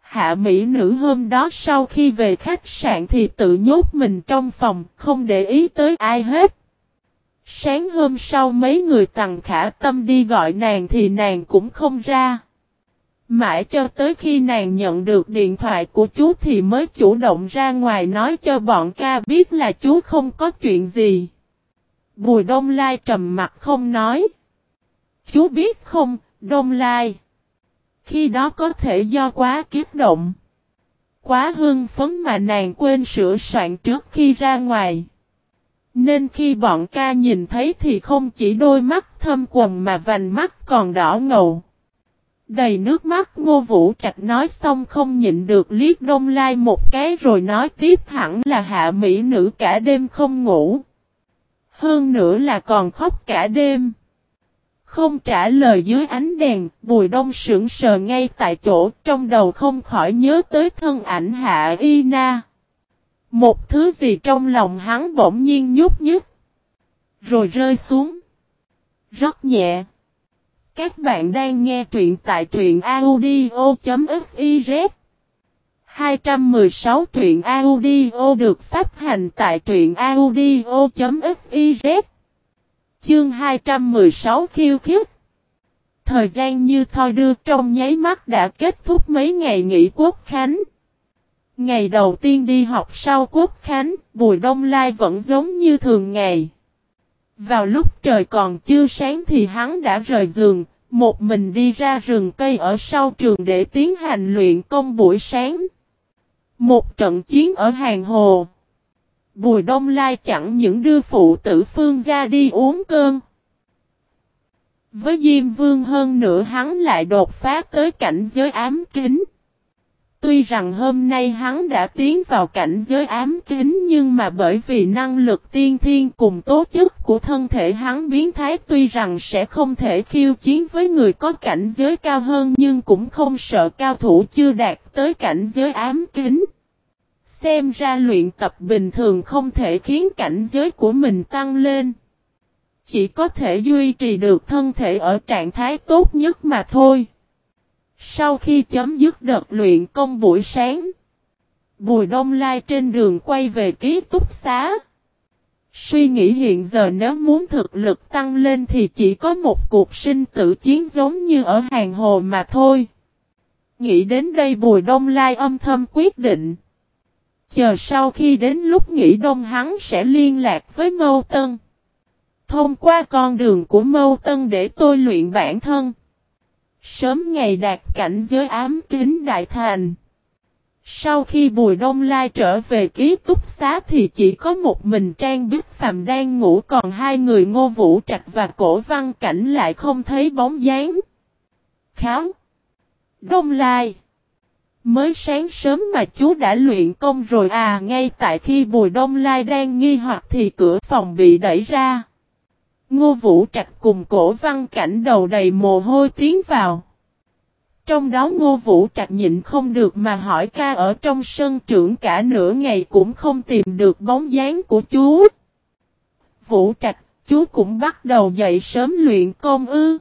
Hạ Mỹ nữ hôm đó sau khi về khách sạn thì tự nhốt mình trong phòng, không để ý tới ai hết. Sáng hôm sau mấy người tặng khả tâm đi gọi nàng thì nàng cũng không ra. Mãi cho tới khi nàng nhận được điện thoại của chú thì mới chủ động ra ngoài nói cho bọn ca biết là chú không có chuyện gì. Bùi Đông Lai trầm mặt không nói. Chú biết không, Đông Lai. Khi đó có thể do quá kiếp động. Quá hưng phấn mà nàng quên sửa soạn trước khi ra ngoài. Nên khi bọn ca nhìn thấy thì không chỉ đôi mắt thâm quần mà vành mắt còn đỏ ngầu. Đầy nước mắt ngô vũ trạch nói xong không nhịn được liếc đông lai một cái rồi nói tiếp hẳn là hạ mỹ nữ cả đêm không ngủ. Hơn nữa là còn khóc cả đêm. Không trả lời dưới ánh đèn, Bùi Đông sững sờ ngay tại chỗ, trong đầu không khỏi nhớ tới thân ảnh Hạ Y Na. Một thứ gì trong lòng hắn bỗng nhiên nhúc nhích, rồi rơi xuống. Rất nhẹ. Các bạn đang nghe truyện tại truyện audio.fiz 216 truyện audio được phát hành tại truyện audio.fiz Chương 216 khiêu khích. Thời gian như thoi đưa trong nháy mắt đã kết thúc mấy ngày nghỉ quốc khánh. Ngày đầu tiên đi học sau quốc khánh, Bùi Đông Lai vẫn giống như thường ngày. Vào lúc trời còn chưa sáng thì hắn đã rời giường, Một mình đi ra rừng cây ở sau trường để tiến hành luyện công buổi sáng. Một trận chiến ở hàng hồ. Bùi Đông Lai chẳng những đưa phụ tử phương ra đi uống cơn. Với Diêm Vương hơn nữa hắn lại đột phá tới cảnh giới ám kính. Tuy rằng hôm nay hắn đã tiến vào cảnh giới ám kính nhưng mà bởi vì năng lực tiên thiên cùng tố chất của thân thể hắn biến thái, tuy rằng sẽ không thể khiêu chiến với người có cảnh giới cao hơn nhưng cũng không sợ cao thủ chưa đạt tới cảnh giới ám kính. Xem ra luyện tập bình thường không thể khiến cảnh giới của mình tăng lên. Chỉ có thể duy trì được thân thể ở trạng thái tốt nhất mà thôi. Sau khi chấm dứt đợt luyện công buổi sáng, Bùi Đông Lai trên đường quay về ký túc xá. Suy nghĩ hiện giờ nếu muốn thực lực tăng lên thì chỉ có một cuộc sinh tử chiến giống như ở hàng hồ mà thôi. Nghĩ đến đây Bùi Đông Lai âm thầm quyết định. Chờ sau khi đến lúc nghỉ đông hắn sẽ liên lạc với Mâu Tân. Thông qua con đường của Mâu Tân để tôi luyện bản thân. Sớm ngày đạt cảnh giới ám kính đại thành. Sau khi Bùi Đông Lai trở về ký túc xá thì chỉ có một mình Trang Bích Phạm đang ngủ, còn hai người Ngô Vũ Trạch và Cổ Văn Cảnh lại không thấy bóng dáng. Kháo. Đông Lai. Mới sáng sớm mà chú đã luyện công rồi à ngay tại khi Bùi Đông Lai đang nghi hoặc thì cửa phòng bị đẩy ra. Ngô Vũ Trạch cùng cổ văn cảnh đầu đầy mồ hôi tiến vào. Trong đó Ngô Vũ Trạch nhịn không được mà hỏi ca ở trong sân trưởng cả nửa ngày cũng không tìm được bóng dáng của chú. Vũ Trạch, chú cũng bắt đầu dậy sớm luyện công ư.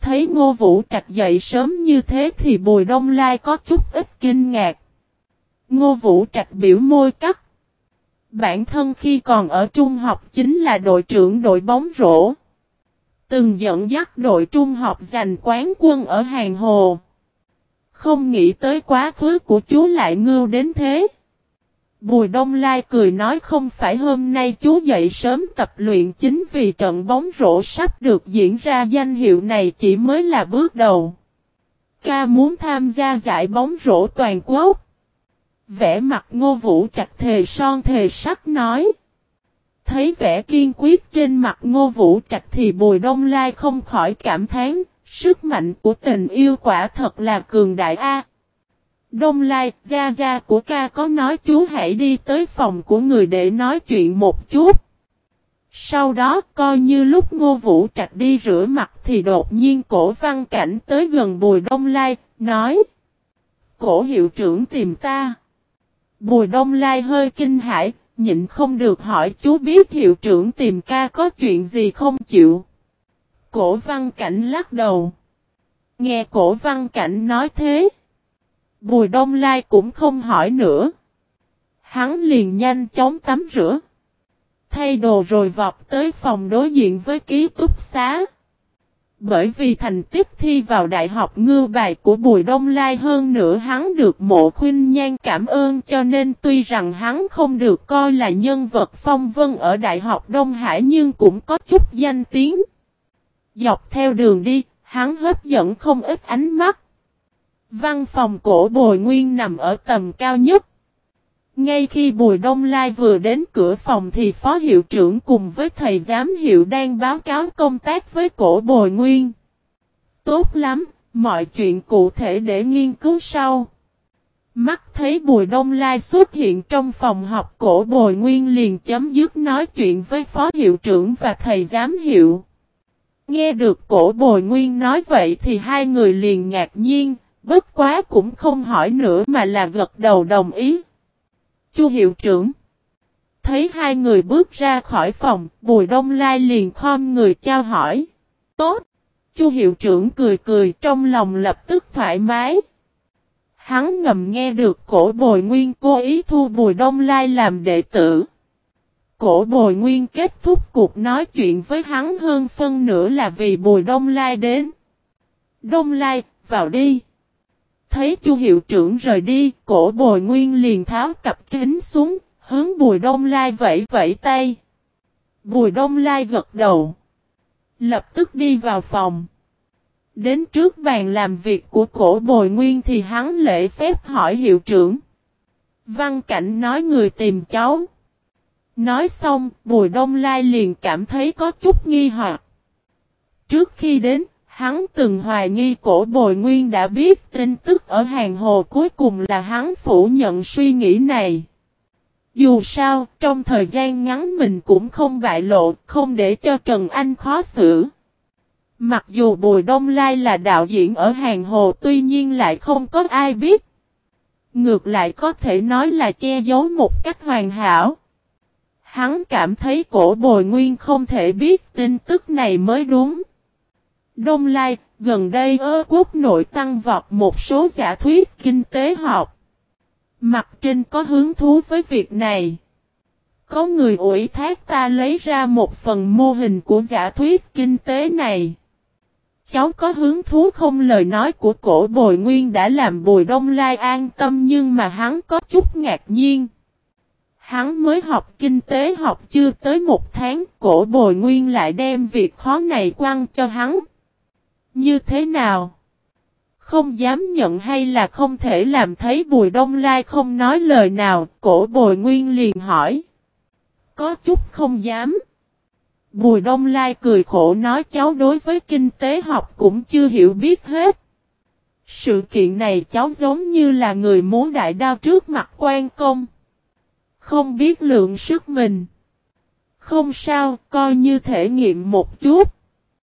Thấy Ngô Vũ Trạch dậy sớm như thế thì Bùi Đông Lai có chút ít kinh ngạc. Ngô Vũ Trạch biểu môi cắt. Bản thân khi còn ở trung học chính là đội trưởng đội bóng rổ. Từng dẫn dắt đội trung học giành quán quân ở Hàng Hồ. Không nghĩ tới quá khứ của chú lại ngưu đến thế. Bùi Đông Lai cười nói không phải hôm nay chú dậy sớm tập luyện chính vì trận bóng rổ sắp được diễn ra danh hiệu này chỉ mới là bước đầu. Ca muốn tham gia giải bóng rổ toàn quốc. Vẽ mặt ngô vũ trạch thề son thề sắc nói. Thấy vẻ kiên quyết trên mặt ngô vũ trạch thì bùi đông lai không khỏi cảm thán, sức mạnh của tình yêu quả thật là cường đại A. Đông Lai, gia gia của ca có nói chú hãy đi tới phòng của người để nói chuyện một chút. Sau đó, coi như lúc Ngô Vũ Trạch đi rửa mặt thì đột nhiên cổ văn cảnh tới gần Bùi Đông Lai, nói Cổ hiệu trưởng tìm ta. Bùi Đông Lai hơi kinh hãi, nhịn không được hỏi chú biết hiệu trưởng tìm ca có chuyện gì không chịu. Cổ văn cảnh lắc đầu. Nghe cổ văn cảnh nói thế. Bùi Đông Lai cũng không hỏi nữa. Hắn liền nhanh chóng tắm rửa. Thay đồ rồi vọt tới phòng đối diện với ký túc xá. Bởi vì thành tích thi vào đại học ngư bài của Bùi Đông Lai hơn nữa hắn được mộ khuyên nhan cảm ơn cho nên tuy rằng hắn không được coi là nhân vật phong vân ở Đại học Đông Hải nhưng cũng có chút danh tiếng. Dọc theo đường đi, hắn hấp dẫn không ít ánh mắt. Văn phòng cổ bồi nguyên nằm ở tầm cao nhất. Ngay khi Bùi Đông Lai vừa đến cửa phòng thì phó hiệu trưởng cùng với thầy giám hiệu đang báo cáo công tác với cổ bồi nguyên. Tốt lắm, mọi chuyện cụ thể để nghiên cứu sau. Mắt thấy Bùi Đông Lai xuất hiện trong phòng học cổ bồi nguyên liền chấm dứt nói chuyện với phó hiệu trưởng và thầy giám hiệu. Nghe được cổ bồi nguyên nói vậy thì hai người liền ngạc nhiên, bất quá cũng không hỏi nữa mà là gật đầu đồng ý. Chu hiệu trưởng. Thấy hai người bước ra khỏi phòng, Bùi Đông Lai liền khom người trao hỏi. Tốt. Chu hiệu trưởng cười cười trong lòng lập tức thoải mái. Hắn ngầm nghe được cổ bồi nguyên cố ý thu Bùi Đông Lai làm đệ tử. Cổ bồi nguyên kết thúc cuộc nói chuyện với hắn hơn phân nửa là vì Bùi Đông Lai đến. Đông Lai, vào đi. Thấy chu hiệu trưởng rời đi, cổ bồi nguyên liền tháo cặp kính xuống, hướng bùi đông lai vẫy vẫy tay. Bùi đông lai gật đầu. Lập tức đi vào phòng. Đến trước bàn làm việc của cổ bồi nguyên thì hắn lễ phép hỏi hiệu trưởng. Văn cảnh nói người tìm cháu. Nói xong, Bùi Đông Lai liền cảm thấy có chút nghi hoặc. Trước khi đến, hắn từng hoài nghi cổ bồi nguyên đã biết tin tức ở hàng hồ cuối cùng là hắn phủ nhận suy nghĩ này. Dù sao, trong thời gian ngắn mình cũng không bại lộ, không để cho Trần Anh khó xử. Mặc dù Bùi Đông Lai là đạo diễn ở hàng hồ tuy nhiên lại không có ai biết. Ngược lại có thể nói là che giấu một cách hoàn hảo. Hắn cảm thấy cổ bồi nguyên không thể biết tin tức này mới đúng. Đông Lai, gần đây ở quốc nội tăng vọt một số giả thuyết kinh tế học. Mặt trên có hứng thú với việc này. Có người ủy thác ta lấy ra một phần mô hình của giả thuyết kinh tế này. Cháu có hứng thú không lời nói của cổ bồi nguyên đã làm bồi đông lai an tâm nhưng mà hắn có chút ngạc nhiên. Hắn mới học kinh tế học chưa tới một tháng, cổ bồi nguyên lại đem việc khó này quăng cho hắn. Như thế nào? Không dám nhận hay là không thể làm thấy bùi đông lai không nói lời nào, cổ bồi nguyên liền hỏi. Có chút không dám. Bùi đông lai cười khổ nói cháu đối với kinh tế học cũng chưa hiểu biết hết. Sự kiện này cháu giống như là người muốn đại đao trước mặt quan công. Không biết lượng sức mình. Không sao, coi như thể nghiệm một chút.